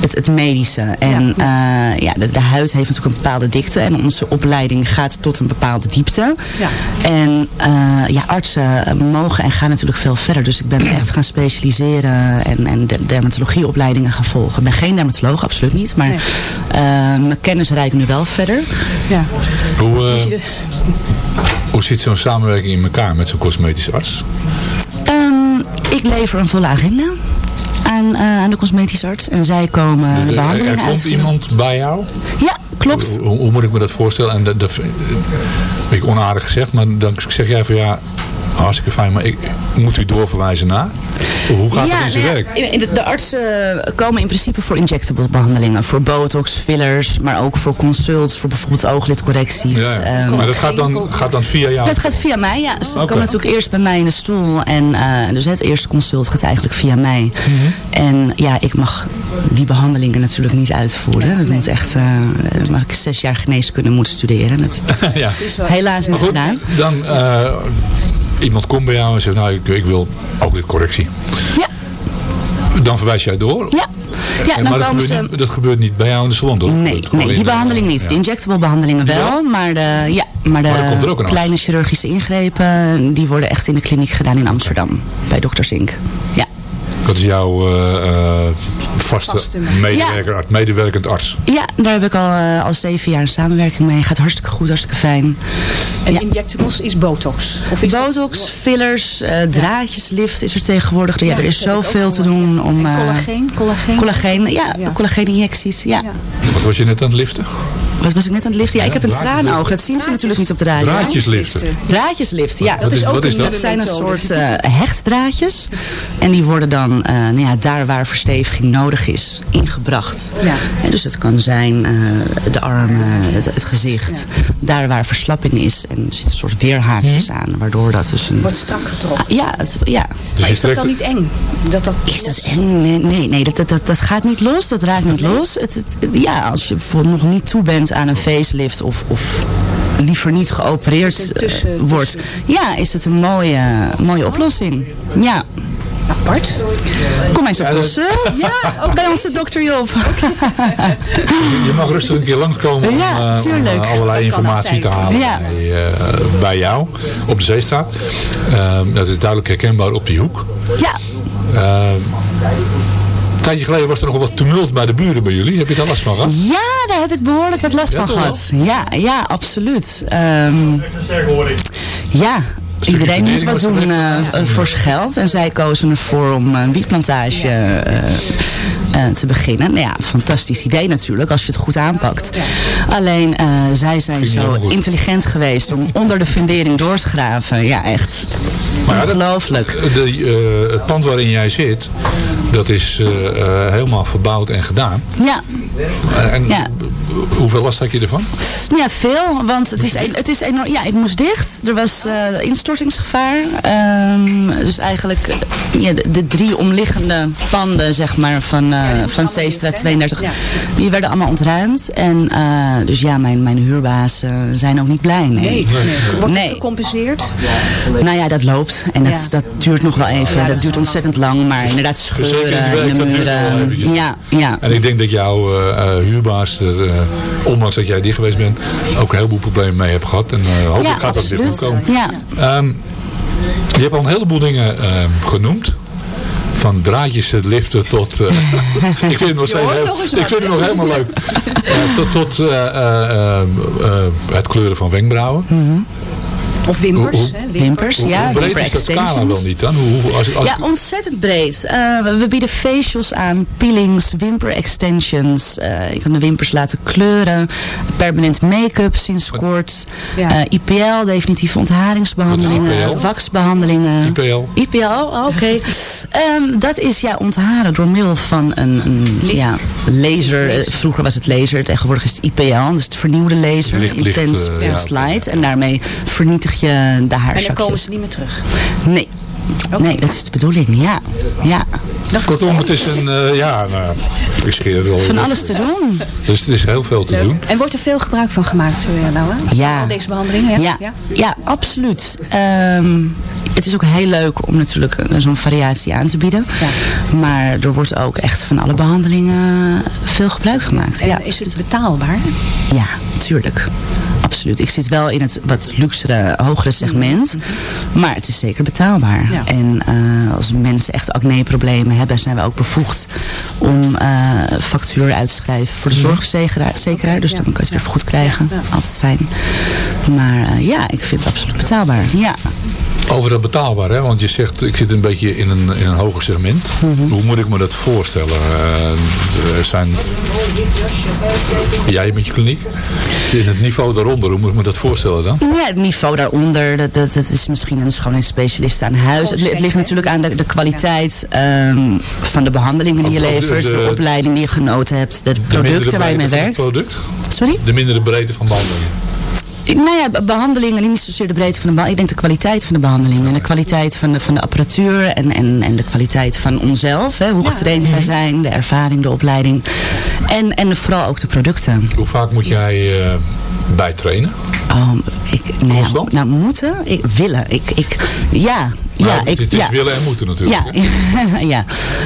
het, het medische. En ja, ja de, de huid heeft natuurlijk een bepaalde dikte. En onze opleiding gaat tot een bepaalde diepte. Ja. En eh, ja, artsen mogen en gaan natuurlijk veel verder. Dus ik ben echt gaan specialiseren en, en de dermatologieopleidingen gaan volgen. Ik ben geen dermatoloog, absoluut niet. Maar Nee. eh, mijn kennis reikt nu wel verder. Ja. Hoe, eh, hoe zit zo'n samenwerking in elkaar met zo'n cosmetisch arts? Ehm, ik lever een volle agenda aan, eh, aan de cosmetisch arts. En zij komen de Er, er behandelingen komt uitvoeren. iemand bij jou? Ja, klopt. Hoe, hoe moet ik me dat voorstellen? En dat, dat beetje onaardig gezegd, maar dan zeg jij van ja, hartstikke fijn, maar ik moet u doorverwijzen naar? Hoe gaat dat in zijn nou ja, werk? De, de artsen komen in principe voor injectable behandelingen. Voor botox, fillers, maar ook voor consults, voor bijvoorbeeld ooglidcorrecties. Ja, Ehm, maar dat gaat dan, gaat dan via jou? Dat gaat via mij, ja. Ze komen natuurlijk eerst bij mij in de stoel. En eh, dus het eerste consult gaat eigenlijk via mij. En ja, ik mag die behandelingen natuurlijk niet uitvoeren. Dat moet echt, eh dan mag ik zes jaar geneeskunde moeten studeren. Dat ja. helaas niet Maar gedaan. dan eh, iemand komt bij jou en zegt, nou ik, ik wil ook dit correctie. Ja. Dan verwijs jij door? Ja. Ja, En dan maar dat gebeurt, ze... niet, dat gebeurt niet bij jou in de salon, toch? Nee, nee die de- behandeling niet. ja. De injectable behandelingen wel, maar de, ja, maar de Maar kleine chirurgische ingrepen, die worden echt in de kliniek gedaan in Amsterdam. Bij Dr. Zink. Ja. Dat is jouw eh, eh, vaste, Vaste. medewerker, arts, medewerkend arts. Ja, daar heb ik al, eh, al zeven jaar een samenwerking mee. Gaat hartstikke goed, hartstikke fijn. En Ja. injectables is botox? Of is dat- Botox, fillers, eh, draadjeslift is er tegenwoordig. Ja, Ja, er is dat ook zoveel te doen om... Eh, collageen? Collageen? Collageen, ja, Ja. collageeninjecties, ja. Ja. Wat was je net aan het liften? Wat was ik net aan het liften? Ja, ik heb een traanoog. Dat zien ze natuurlijk niet op de radio. Draadjesliften. Draadjeslift, ja. Wat is- is dat? Dat zijn een soort eh, hechtdraadjes. En die worden dan eh, nou ja, daar waar versteviging nodig is, ingebracht. Ja. En dus het kan zijn eh, de armen, het, het gezicht. Daar waar verslapping is. En er zitten een soort weerhaakjes aan. Waardoor dat dus een... Wordt strak getrokken. Ah, ja, het, ja. Dus Maar is dat dan niet eng? Dat dat Is dat eng? Nee, nee, nee dat, dat, dat, dat gaat niet los. Dat raakt niet los. Het, het- ja, als je bijvoorbeeld nog niet toe bent aan een facelift of, of liever niet geopereerd tussen- eh, wordt. Ja, is het een mooie, mooie oplossing. Ja. Apart? Kom eens op Ja, dat-. Ja, ook bij onze dokter Job. Je mag rustig een keer langskomen om, Ja, eh, om, eh, allerlei informatie te halen Ja. bij, eh, bij jou op de Zeestraat. Ehm, dat is duidelijk herkenbaar op die hoek. Ja, Ehm, een tijdje geleden was er nog wat tumult bij de buren bij jullie. Heb je daar last van gehad? ja, daar heb ik behoorlijk wat last Ja, van gehad. Ja, ja, absoluut. Ehm, ja, iedereen moet wat doen eh, eh, voor zijn geld. En zij kozen ervoor om een wietplantage eh, eh, te beginnen. Nou ja, fantastisch idee natuurlijk, als je het goed aanpakt. Alleen, eh, zij zijn zo intelligent geweest om onder de fundering door te graven. Ja, echt. Maar Ongelooflijk. De, eh, het pand waarin jij zit, dat is eh, eh, helemaal verbouwd en gedaan. Ja, Eh, en Ja. Hoeveel last had je ervan? Ja, veel. Want het is, het is enorm. Ja, ik moest dicht. Er was eh, instortingsgevaar. Ehm, dus eigenlijk eh, ja, de, de drie omliggende panden zeg maar, van, eh van C-straat 32, die werden allemaal ontruimd. En eh, dus ja, mijn, mijn huurbazen zijn ook niet blij. Nee. Nee. Wordt Nee. het gecompenseerd? Nou ja, dat loopt. En dat, Ja. dat duurt nog wel even. dat, duurt ontzettend lang. Maar inderdaad Verzekering scheuren in de muren. Ja, ja. En ik denk dat jouw eh, eh, huurbaas er, ondanks dat jij dicht geweest bent, ook een heleboel problemen mee hebt gehad. En eh hopelijk Ja, gaat dat weer goed komen. Ja. Ehm, je hebt al een heleboel dingen ehm, genoemd. Van draadjes eh, liften tot... eh, ik vind het nog steeds heel, nog ik vind het nog helemaal leuk. Eh, tot tot eh, eh, eh, eh, het kleuren van wenkbrauwen. Of wimpers? Hoe- hè? Wimpers, Hoe, ja. hoe breed wimper is dat scala niet dan? Hoe, hoe- als, als, Ja, ontzettend breed. Eh, we- bieden facials aan, peelings, wimper extensions. Eh, je kan de wimpers laten kleuren. Permanent make-up sinds kort. Ja. Eh, IPL, definitieve ontharingsbehandelingen. Waxbehandelingen. IPL? IPL, oh, oké. Ehm, dat is ja ontharen door middel van een, een ja, laser. Vroeger was het laser, tegenwoordig is het IPL. Dus het vernieuwde laser. Licht, licht, intens pulse ja, light. En daarmee vernietig je de En dan komen ze niet meer terug. Nee. Nee, dat is de bedoeling, ja. ja. Kortom, het is een... eh, ja, nou, ik wel. Van alles te doen. Dus er is heel veel te doen. En wordt er veel gebruik van gemaakt, Laura? Ja. Al deze behandelingen? Ja. Ja, ja. absoluut. Ehm, het is ook heel leuk om natuurlijk eh, zo'n variatie aan te bieden. Maar er wordt ook echt van alle behandelingen veel gebruik gemaakt. En ja. is het betaalbaar? Ja, tuurlijk. Absoluut. Ik zit wel in het wat luxere, hogere segment. Maar het is zeker betaalbaar. Ja. En eh, als mensen echt acne-problemen hebben, zijn we ook bevoegd om eh factuur uit te schrijven voor de zorgverzekeraar. zekeraar. Dus dan kan je het weer vergoed krijgen. Altijd fijn. Maar eh, ja, ik vind het absoluut betaalbaar. Ja. Over dat betaalbaar, hè? want je zegt ik zit een beetje in een, in een hoger segment. Mhm. Hoe moet ik me dat voorstellen? Eh, er zijn... Jij met je kliniek? In het niveau daaronder, hoe moet ik me dat voorstellen dan? Ja, het niveau daaronder, dat, dat, dat is misschien een schoonheidsspecialist aan huis. Het, li- het ligt natuurlijk aan de, de kwaliteit ehm, van de behandelingen die je de- levert, de, de- opleiding die je genoten hebt, de producten waar je mee werkt. product? Sorry? De mindere breedte van behandeling. Nou ja, be- behandelingen, niet zozeer de breedte van de behandeling. Ik denk de kwaliteit van de behandelingen. En de kwaliteit van de, van de apparatuur en, en, en de kwaliteit van onszelf. Hè, hoe getraind wij zijn, de ervaring, de opleiding. En, en vooral ook de producten. Hoe vaak moet jij eh bijtrainen? Oh, ik, nou, nou, moeten? Ik, willen. Ik, ik, ja, ja, ik, het is ja. willen en moeten natuurlijk. Ja, ja.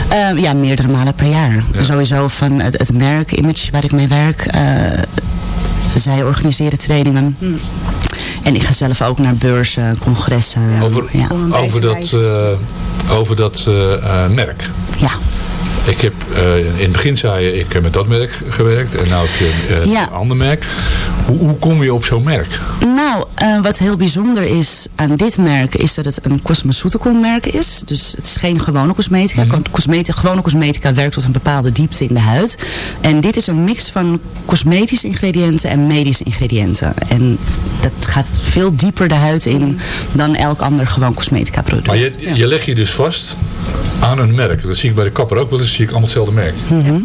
Ehm, ja, meerdere malen per jaar. Sowieso van het, het merk, Image, waar ik mee werk. eh, zij organiseren trainingen. En ik ga zelf ook naar beurzen, congressen. Over, ja. over dat, eh, over dat eh, eh, merk. Ja. Ik heb eh, in het begin zei je, ik heb met dat merk gewerkt. En nu heb je eh, Ja. een ander merk. Hoe, hoe kom je op zo'n merk? Nou, eh, wat heel bijzonder is aan dit merk, is dat het een cosmeceutical merk is. Dus het is geen gewone cosmetica. cosmetica. Gewone cosmetica werkt tot een bepaalde diepte in de huid. En dit is een mix van cosmetische ingrediënten en medische ingrediënten. En dat gaat veel dieper de huid in dan elk ander gewoon cosmetica product. Maar je, je legt je dus vast aan een merk. Dat zie ik bij de kapper ook wel eens. Zie ik allemaal hetzelfde merk. Mhm.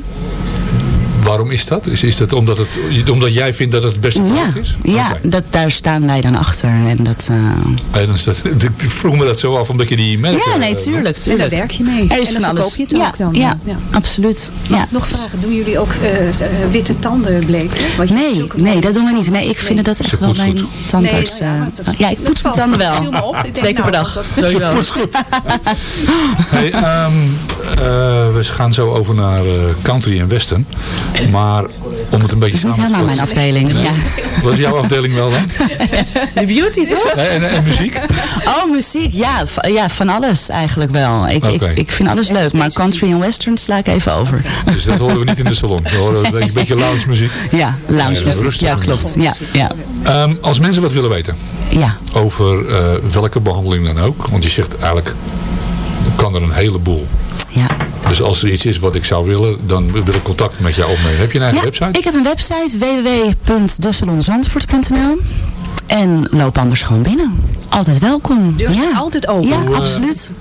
Waarom is dat? Is, is dat omdat, het, omdat jij vindt dat het het beste Ja, product is? ja dat, daar staan wij dan achter. En dat, eh, En dan is dat, ik vroeg me dat zo af omdat je die merken... ja, nee, eh, tuurlijk, noemt. tuurlijk. En daar werk je mee. Er is En dan van alles. je het ja, ook dan. Ja, Ja. absoluut. Mag Ja. nog vragen, doen jullie ook eh, eh, witte tanden bleken? Want je hebt Nee, nee, dat doen we niet. Nee, ik vind dat echt wel mijn tandarts... Nee, nou ja, eh, dat- ja, ik poets mijn tanden wel. viel me op. Ik denk, Twee keer per nou, dag. dat-. Poets goed. Hey, ehm, eh, we gaan zo over naar eh, country en western. Maar om het een beetje Dat is niet samen helemaal te mijn vatten- afdeling. Ja. Wat is jouw afdeling wel dan? De beauty toch? En, en, en muziek? Oh, muziek. Ja, ja, van alles eigenlijk wel. Ik, Oké. ik, ik vind alles leuk. Maar country en western sla ik even over. Dus dat horen we niet in de salon. We horen een beetje, lounge muziek. Ja, lounge muziek. rustig. Ja, klopt. Ja, ja. Ehm, als mensen wat willen weten ja. over eh, welke behandeling dan ook. Want je zegt eigenlijk kan er een heleboel. Ja. Dus als er iets is wat ik zou willen, dan wil ik contact met jou opnemen. Heb je een eigen Ja, website? ik heb een website www.desalonzandvoort.nl En loop anders gewoon binnen. Altijd welkom. Dus ja. altijd open? Ja, Hoe, eh, absoluut.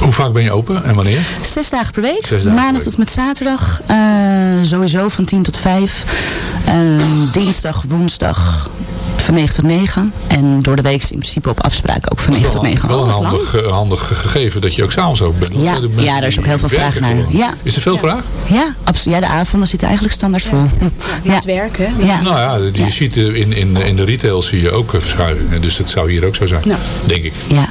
Hoe vaak ben je open en wanneer? Zes dagen per week. Per Maandag week. tot met zaterdag. eh, sowieso van 10 tot 5. Eh, dinsdag, woensdag van 9 tot 9. En door de week is in principe op afspraak ook van 9 tot 9. Wel een handig, eh, handig gegeven dat je ook s'avonds ook bent. Ja, ja, daar is ook heel veel vraag naar. Ja. Is er veel vraag? Ja, absoluut. Ja, de avonden zitten eigenlijk standaard vol. Ja. Het werken. Ja. Nou ja, je ziet eh, in, in, in de retail zie je ook eh, verschuivingen. Dus dat zou hier ook zo zijn, Ja. denk ik. Ja.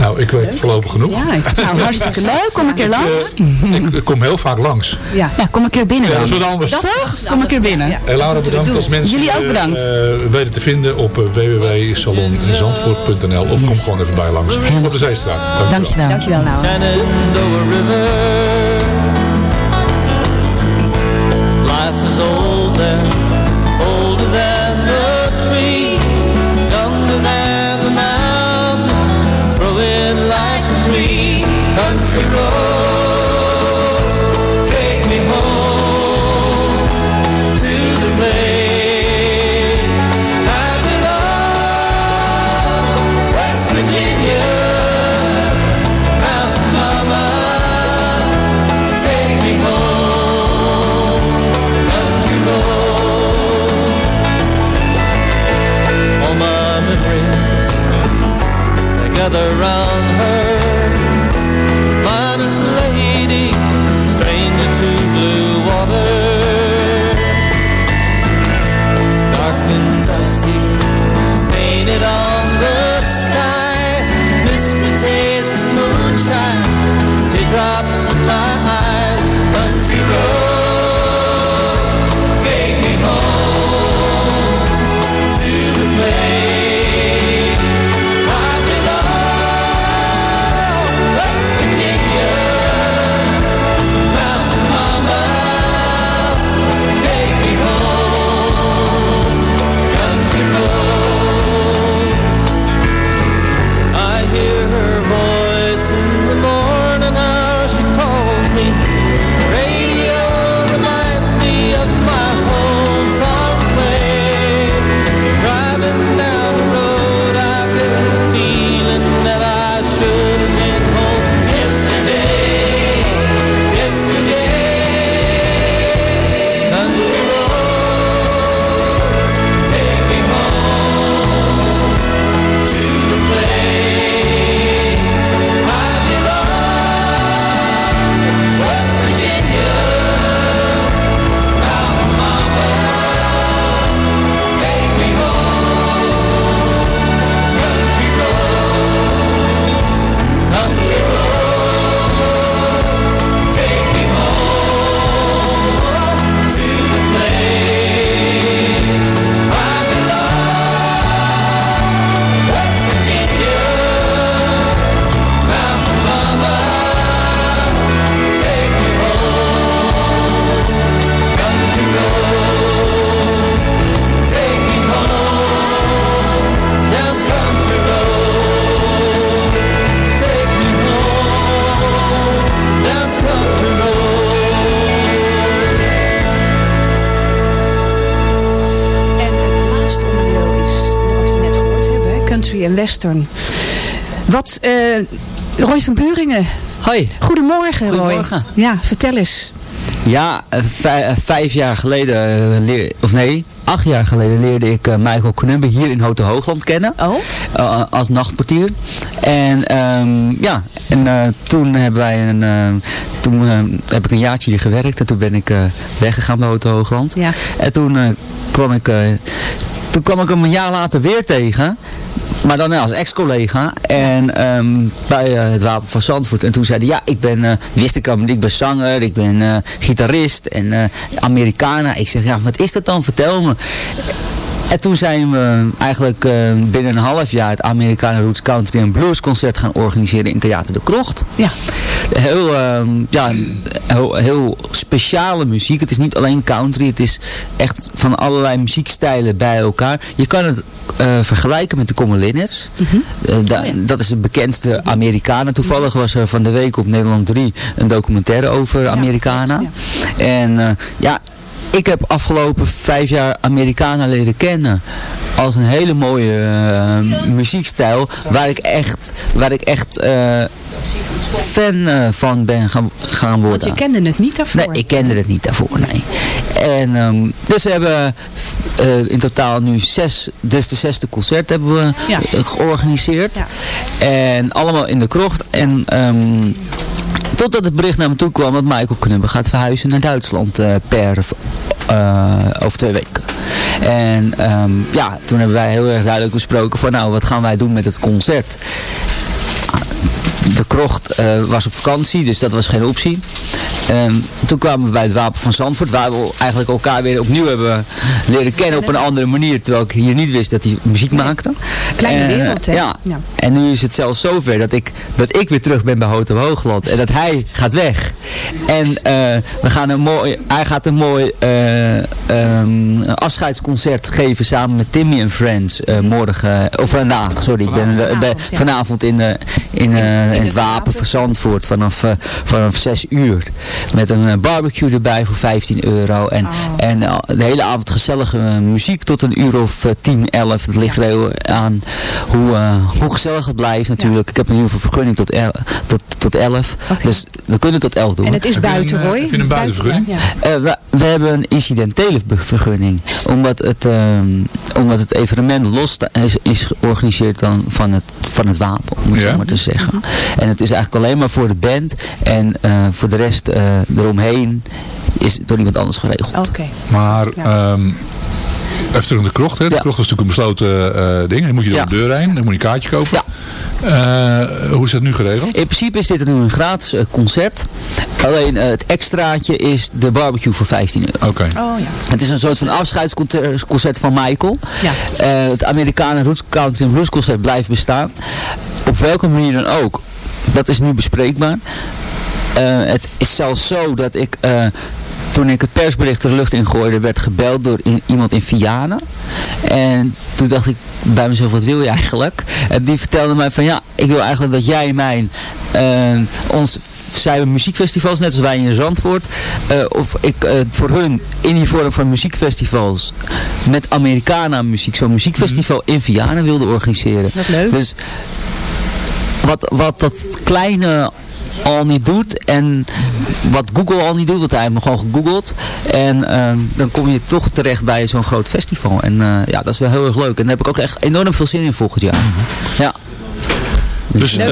Nou, ik weet voorlopig genoeg. Ja, ik- Nou, hartstikke leuk. Kom een keer langs. Ik, ik kom heel vaak langs. ja. Ja, kom een keer binnen Ja, dan. dat is wat anders. Toch? Kom een keer binnen. Ja. Hey, Laura, bedankt als mensen Jullie ook eh, bedankt. eh, weten te vinden op eh, www.salonzandvoort.nl of kom gewoon even bij langs op de Zeestraat. Dankjewel. Dankjewel. Dankjewel, Laura. Country en western. Wat, eh, Roy van Buringen. Hoi. Goedemorgen, Roy. Goedemorgen. Ja, vertel eens. Ja, eh, eh, vijf jaar geleden, leer, of nee, acht jaar geleden leerde ik Michael Knubbe hier in Hotel Hoogland kennen. Oh? als nachtportier. En ehm, ja, en toen hebben wij een, eh, toen heb ik een jaartje hier gewerkt en toen ben ik weggegaan bij Hotel Hoogland. Ja. En toen kwam ik, toen kwam ik hem een jaar later weer tegen. Maar dan als ex-collega. En ehm, bij eh, het Wapen van Zandvoort. En toen zei hij, ja, ik ben, eh, wist ik ik ben zanger, ik ben eh, gitarist en eh Americana. Ik zeg, ja, wat is dat dan? Vertel me. En toen zijn we eigenlijk eh, binnen een half jaar het Americana Roots Country and Blues concert gaan organiseren in Theater de Krocht. Ja. Heel, ehm, ja, heel, heel speciale muziek. Het is niet alleen country. Het is echt van allerlei muziekstijlen bij elkaar. Je kan het eh, vergelijken met de Common Linnets. Eh, da- Dat is de bekendste Amerikanen. Toevallig was er van de week op Nederland 3 een documentaire over Americana. En ja, ik heb afgelopen vijf jaar Amerikanen leren kennen als een hele mooie eh, muziekstijl waar ik echt, waar ik echt eh, fan eh, van ben gaan, gaan worden. Want je kende het niet daarvoor. Nee, ik kende het niet daarvoor, nee. En, ehm, dus we hebben in totaal nu zes, dit is de zesde concert hebben we Ja. georganiseerd. En allemaal in de krocht. En ehm, totdat het bericht naar me toe kwam dat Michael Knubbe gaat verhuizen naar Duitsland eh, per eh, over twee weken. En ehm, ja, toen hebben wij heel erg duidelijk besproken van nou, wat gaan wij doen met het concert? de krocht eh, was op vakantie, dus dat was geen optie. Ehm, toen kwamen we bij het Wapen van Zandvoort, waar we eigenlijk elkaar weer opnieuw hebben leren kennen op een andere manier. Terwijl ik hier niet wist dat hij muziek maakte. Kleine eh, wereld, hè? Ja. Ja. En nu is het zelfs zover dat ik, dat ik weer terug ben bij Hotel Hoogland. En dat hij gaat weg. En eh, we gaan een mooi, hij gaat een mooi ehm, afscheidsconcert geven samen met Timmy en Friends. morgen, of vandaag, sorry. Ik ben ja. vanavond in, de, in, in het Wapen van Zandvoort vanaf, vanaf 6 uur. Met een eh, barbecue erbij voor 15 euro. En, en eh, de hele avond gezellige eh, muziek tot een uur of eh, 10, 11. Het ligt er heel aan hoe, hoe gezellig het blijft natuurlijk. Ik heb in ieder geval vergunning tot, el, tot, tot 11. Dus we kunnen tot 11 doen. En het is buiten, Roy. heb je een buitenvergunning? Ja. Eh, we, we hebben een incidentele vergunning. Omdat het, ehm, omdat het evenement los is, is georganiseerd dan van het, van het wapen, om het Ja. zo maar te zeggen. En het is eigenlijk alleen maar voor de band. En eh, voor de rest eromheen is door iemand anders geregeld. Oké. Maar ehm even terug naar de krocht. Hè. De krocht is natuurlijk een besloten eh, ding. Dan moet je door Ja. de deur heen. Dan moet je een kaartje kopen. Eh, hoe is dat nu geregeld? In principe is dit nu een gratis eh, concert. Alleen eh, het extraatje is de barbecue voor 15 euro. Oké. Oh ja. Het is een soort van afscheidsconcert concert van Michael. Ja. Eh, het Amerikanen Roots Country Blues concert blijft bestaan. Op welke manier dan ook. Dat is nu bespreekbaar. Eh, het is zelfs zo dat ik... eh, toen ik het persbericht de lucht ingooide, werd gebeld door iemand in Vianen. En toen dacht ik bij mezelf, wat wil je eigenlijk? En die vertelde mij van, ja, ik wil eigenlijk dat jij mijn, eh, ons, zij hebben muziekfestivals, net als wij in Zandvoort. of ik voor hun in die vorm van muziekfestivals met Americana muziek, zo'n muziekfestival in Vianen wilde organiseren. Wat leuk. Dus wat, wat dat kleine al niet doet en wat Google al niet doet, want hij heeft me gewoon gegoogeld en ehm, dan kom je toch terecht bij zo'n groot festival en eh, ja, dat is wel heel erg leuk en daar heb ik ook echt enorm veel zin in volgend jaar. Ja. Dus eh,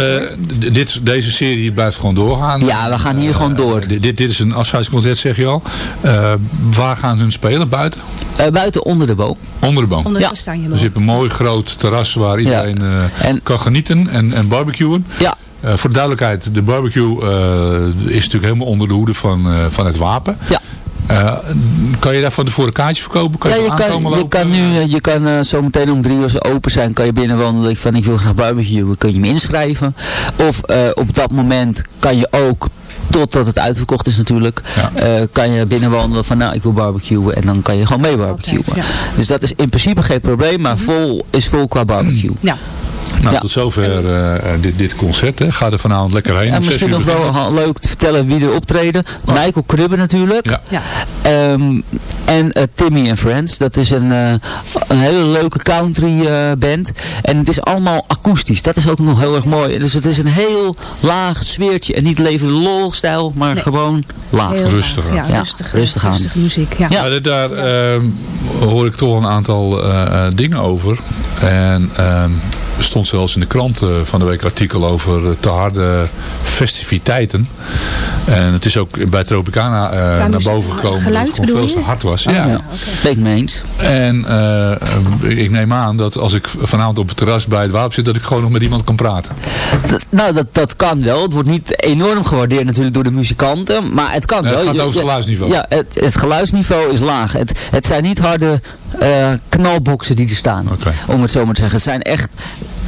d- dit, deze serie blijft gewoon doorgaan? Ja, we gaan hier Eh, gewoon door. Dit, dit is een afscheidsconcert, zeg je al. Eh, waar gaan hun spelen? Buiten? Eh, buiten onder de boom. Onder de boom? Onder de Ja. kastanjeboom. Dus je hebt een mooi groot terras waar iedereen eh, kan genieten en, en barbecuen. Ja. Eh, voor de duidelijkheid, de barbecue eh, is natuurlijk helemaal onder de hoede van, eh, van het wapen. Ja. Eh, kan je daar van tevoren kaartjes verkopen? Kan Ja, je, kan, je kan nu, je kan zo meteen om drie uur als ze open zijn, kan je binnenwandelen. Ik van ik wil graag barbecuen, kun je me inschrijven. Of eh, op dat moment kan je ook, totdat het uitverkocht is natuurlijk, eh, kan je binnenwandelen van nou ik wil barbecuen en dan kan je gewoon mee barbecuen. ja. Dus dat is in principe geen probleem, maar vol is vol qua barbecue. Ja. Nou, Ja. tot zover eh, eh, dit, dit concert. Hè. Ga er vanavond lekker heen. En misschien nog wel ha- leuk te vertellen wie er optreden. Michael Krubbe natuurlijk. Ja. Ja. Ehm, en eh, Timmy and Friends. Dat is een, eh, een hele leuke country eh, band. En het is allemaal akoestisch. Dat is ook nog heel erg mooi. Dus het is een heel laag sfeertje. En niet leven lol-stijl, maar Nee. gewoon laag. Heel Rustig aan. Ja, Ja, rustig, rustig aan. rustige muziek. Ja. Ja, dit- daar ehm, hoor ik toch een aantal eh, eh, dingen over. En ehm, er stond zelfs in de krant eh, van de week artikel over eh, te harde festiviteiten. En het is ook bij Tropicana eh, Ja, naar boven gekomen geluid dat het gewoon veel te hard was. Ah, ja. ja. Mee eens. En ik neem aan dat als ik vanavond op het terras bij het wapen zit, dat ik gewoon nog met iemand kan praten. Dat- nou, dat, dat kan wel. Het wordt niet enorm gewaardeerd natuurlijk door de muzikanten. Maar het kan Ja, het wel. gaat Je- over het geluidsniveau. Ja, het, het geluidsniveau is laag. Het, het zijn niet harde knalboxen die er staan. Om het zo maar te zeggen. Het zijn echt...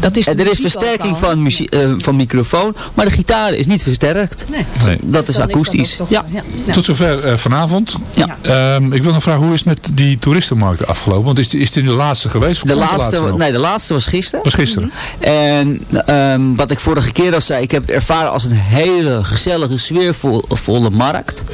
Dat is de er is versterking van, eh, van microfoon. Maar de gitaar is niet versterkt. Nee. Nee. Dat is akoestisch. ja. ja. Ja. Tot zover eh, vanavond. Ja. Ehm, ik wil nog vragen, hoe is het met die toeristenmarkt afgelopen? Want is, is dit de laatste geweest? De laatste, nog? nee, de laatste was gisteren. was gisteren. En ehm, wat ik vorige keer al zei, ik heb het ervaren als een hele gezellige, sfeervolle markt.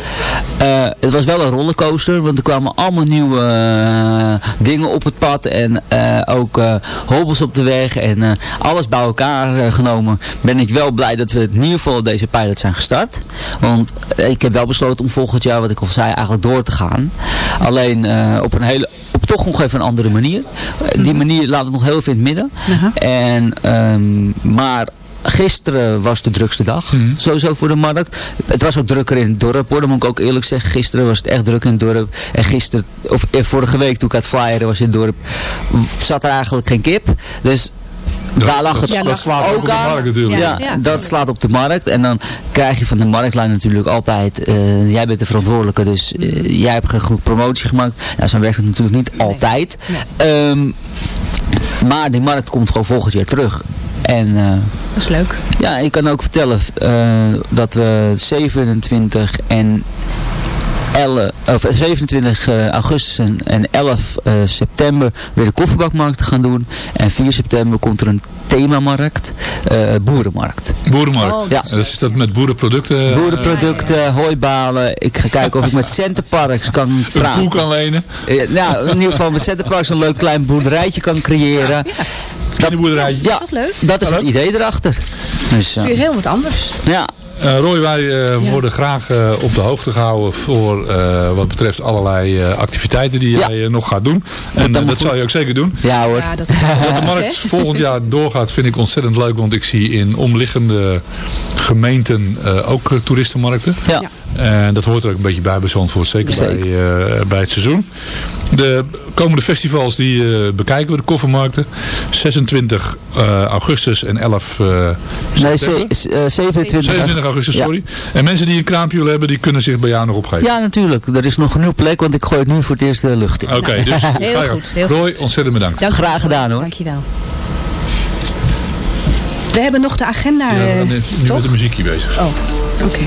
Eh, het was wel een rollercoaster, want er kwamen allemaal nieuwe dingen op het pad. En eh, ook eh hobbels op de weg. En alles bij elkaar eh, genomen ben ik wel blij dat we in ieder geval deze pilot zijn gestart. Want eh, ik heb wel besloten om volgend jaar, wat ik al zei, eigenlijk door te gaan. Alleen eh, op een hele, op toch nog even een andere manier. Eh, die manier laat ik nog heel veel in het midden. En, ehm, maar gisteren was de drukste dag. Sowieso voor de markt. Het was ook drukker in het dorp hoor. Dat moet ik ook eerlijk zeggen. Gisteren was het echt druk in het dorp. En gisteren, of eh, vorige week toen ik aan het flyeren was in het dorp. Zat er eigenlijk geen kip. Dus daar lag dat, het dat slaat ook op de aan. markt natuurlijk. Ja, Ja. dat slaat op de markt. En dan krijg je van de marktlijn natuurlijk altijd... eh, jij bent de verantwoordelijke, dus eh, jij hebt genoeg promotie gemaakt. Nou, zo werkt het natuurlijk niet altijd. Ehm, maar die markt komt gewoon volgend jaar terug. En eh, Dat is leuk. ja, ik kan ook vertellen eh, dat we 27 en 11, of 27 eh, augustus en, en 11 eh, september weer de koffiebakmarkt gaan doen. En 4 september komt er een themamarkt, eh, boerenmarkt. Boerenmarkt. Oh, Ja. Dat is dat met boerenproducten. eh, Boerenproducten, hooibalen. Ik ga kijken of ik met Centerparks kan een praten. koe kan lenen. Nou, in ieder geval met Centerparks een leuk klein boerderijtje kan creëren. Boerderijtje. Ja, toch leuk? dat is het idee erachter. Dus, eh, Weer heel wat anders. ja, Eh, Roy, wij eh, worden graag eh, op de hoogte gehouden voor eh, wat betreft allerlei eh, activiteiten die jij nog gaat doen. En dat zal je ook zeker doen. ja hoor. Ja, dat, Dat de markt volgend jaar doorgaat vind ik ontzettend leuk. Want ik zie in omliggende gemeenten eh, ook toeristenmarkten. Ja. En dat hoort er ook een beetje bij bij Zandvoort. Zeker, Zeker. Bij, eh, bij het seizoen. De komende festivals die eh, bekijken we. De koffermarkten. 26 eh, augustus en 11 eh Nee, september. ze- eh, 27. 27 augustus, Ja. sorry. En mensen die een kraampje willen hebben, die kunnen zich bij jou nog opgeven. Ja, natuurlijk. Er is nog genoeg plek, want ik gooi het nu voor het eerst de lucht in. Oké, dus Heel ga je goed, heel Roy, ontzettend bedankt. Dank je Graag wel. gedaan, hoor. Dankjewel. We hebben nog de agenda, Ja, eh, nu toch? met de muziekje bezig. Oh, oké.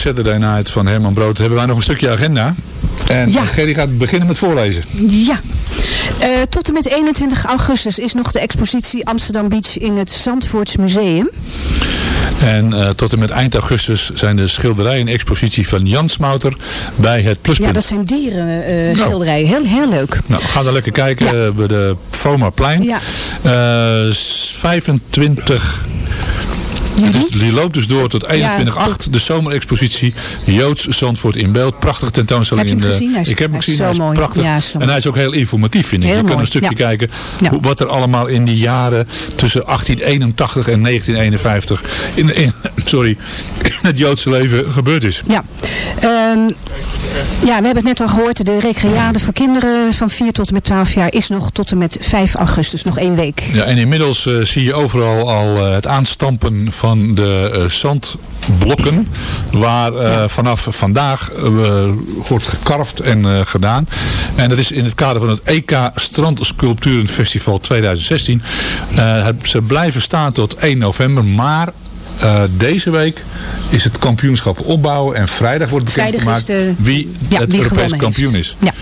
Saturday Night van Herman Brood hebben wij nog een stukje agenda. En Ja. Gerry gaat beginnen met voorlezen. Ja. Eh, tot en met 21 augustus is nog de expositie Amsterdam Beach in het Zandvoorts Museum. En eh, tot en met eind augustus zijn de schilderijen en expositie van Jan Smouter bij het Pluspunt. Ja, dat zijn dierenschilderijen. schilderijen. heel, heel leuk. Nou, ga daar lekker kijken eh, bij de Fomaplein. Ja. Eh, 25... Dus die loopt dus door tot 21.8. De zomerexpositie Joods Zandvoort in beeld. Prachtige tentoonstelling. Heb je hem in de, gezien? Is- ik heb hem gezien. Hij is mooi. prachtig. Ja, en hij is ook heel informatief vind ik. Heel Je kunt mooi. een stukje kijken hoe- wat er allemaal in die jaren tussen 1881 en 1951 in, in, sorry, in het Joodse leven gebeurd is. Ja. Ehm, ja, we hebben het net al gehoord. De recreade voor kinderen van 4 tot en met 12 jaar is nog tot en met 5 augustus. Nog één week. Ja, en inmiddels eh, zie je overal al eh, het aanstampen van de eh, zandblokken. Waar eh, vanaf vandaag eh, wordt gekarfd en gedaan. En dat is in het kader van het EK Strandsculpturenfestival 2016. Eh, het- ze blijven staan tot 1 november. Maar eh, deze week is het kampioenschap opbouwen. En vrijdag wordt bekendgemaakt is de- wie Ja, het wie Europees kampioen heeft. is. Ja.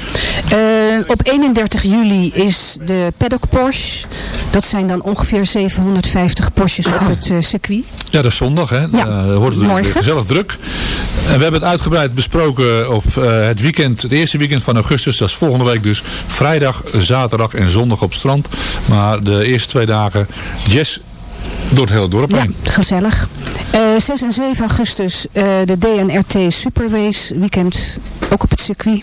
Eh, op 31 juli is de Paddock Porsche. Dat zijn dan ongeveer 750 Porsches op het eh, circuit. Ja, dat is zondag. Hè? Eh, wordt het morgen. gezellig druk. En we hebben het uitgebreid besproken op het weekend, het eerste weekend van augustus. Dat is volgende week dus. Vrijdag, zaterdag en zondag op strand. Maar de eerste twee dagen jazz door het hele dorp heen. Gezellig. Eh, 6 en 7 augustus eh, de DNRT Super Race weekend. Ook op het circuit.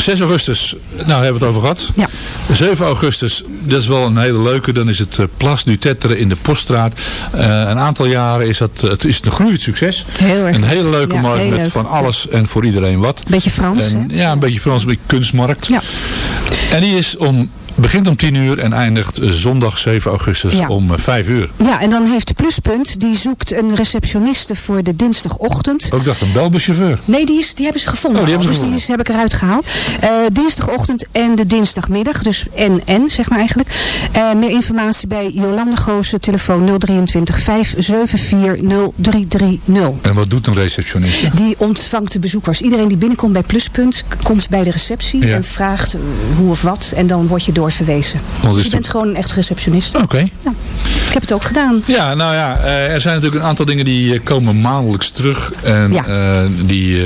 6 augustus, nou hebben we het over gehad. Ja. 7 augustus, dat is wel een hele leuke. Dan is het eh, Place du Tetre in de Poststraat. Eh, een aantal jaren is dat, het is een groeiend succes. Heel erg Een hele leuke Ja, markt met leuk. van alles en voor iedereen wat. Beetje Frans, En, ja, een beetje Frans, een beetje kunstmarkt. Ja. En die is om, begint om 10 uur en eindigt eh, zondag 7 augustus Ja. om eh, 5 uur. Ja, en dan heeft Pluspunt, die zoekt een receptioniste voor de dinsdagochtend. Ook dacht een Belbuschauffeur. Nee, die, is, die hebben ze gevonden. Oh, die hebben ze dus die is, heb ik eruit gehaald. Eh, dinsdagochtend en de dinsdagmiddag. Dus en en, zeg maar eigenlijk. Eh, meer informatie bij Jolande Goosen, telefoon 023 574 0330. En wat doet een receptionist? Die ontvangt de bezoekers. Iedereen die binnenkomt bij Pluspunt, komt bij de receptie Ja. en vraagt eh, hoe of wat. En dan word je doorverwezen. is Dus je bent gewoon een echt receptioniste. Oké. Ik heb het ook gedaan. Ja, nou ja, eh, er zijn natuurlijk een aantal dingen die eh, komen maandelijks terug. En Ja. eh, die,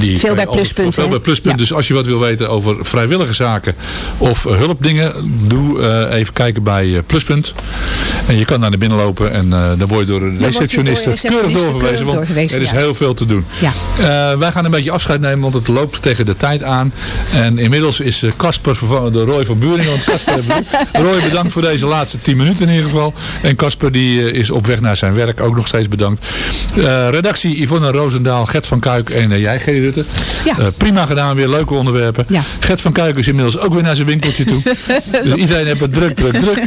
die- Veel bij Pluspunt, Veel bij Pluspunt. Ja. Dus als je wat wil weten over vrijwillige zaken of hulpdingen, doe even kijken bij Pluspunt. En je kan daar naar binnen lopen en dan word je door receptioniste een keurig receptioniste doorverwezen. keurig Want er is heel veel te doen. Ja. Wij gaan een beetje afscheid nemen, want het loopt tegen de tijd aan. En inmiddels is Casper vervangen door Roy van Buringen. Want Casper heeft bedoeld. Roy, bedankt voor deze laatste 10 minuten in ieder geval. En Casper die eh, is op weg naar zijn werk. Ook nog steeds bedankt. Eh, redactie Yvonne Roosendaal, Gert van Kuik en eh, jij, Gerry Rutte. Ja. Prima gedaan, weer leuke onderwerpen. Ja. Gert van Kuik is inmiddels ook weer naar zijn winkeltje toe. dus iedereen heeft het druk, druk, druk.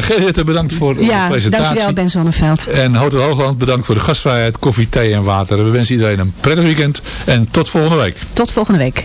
Gerry Rutte, bedankt voor de Ja, presentatie. dankjewel Ben Zonneveld. En Hotel Hoogland, bedankt voor de gastvrijheid, koffie, thee en water. We wensen iedereen een prettig weekend en tot volgende week. Tot volgende week.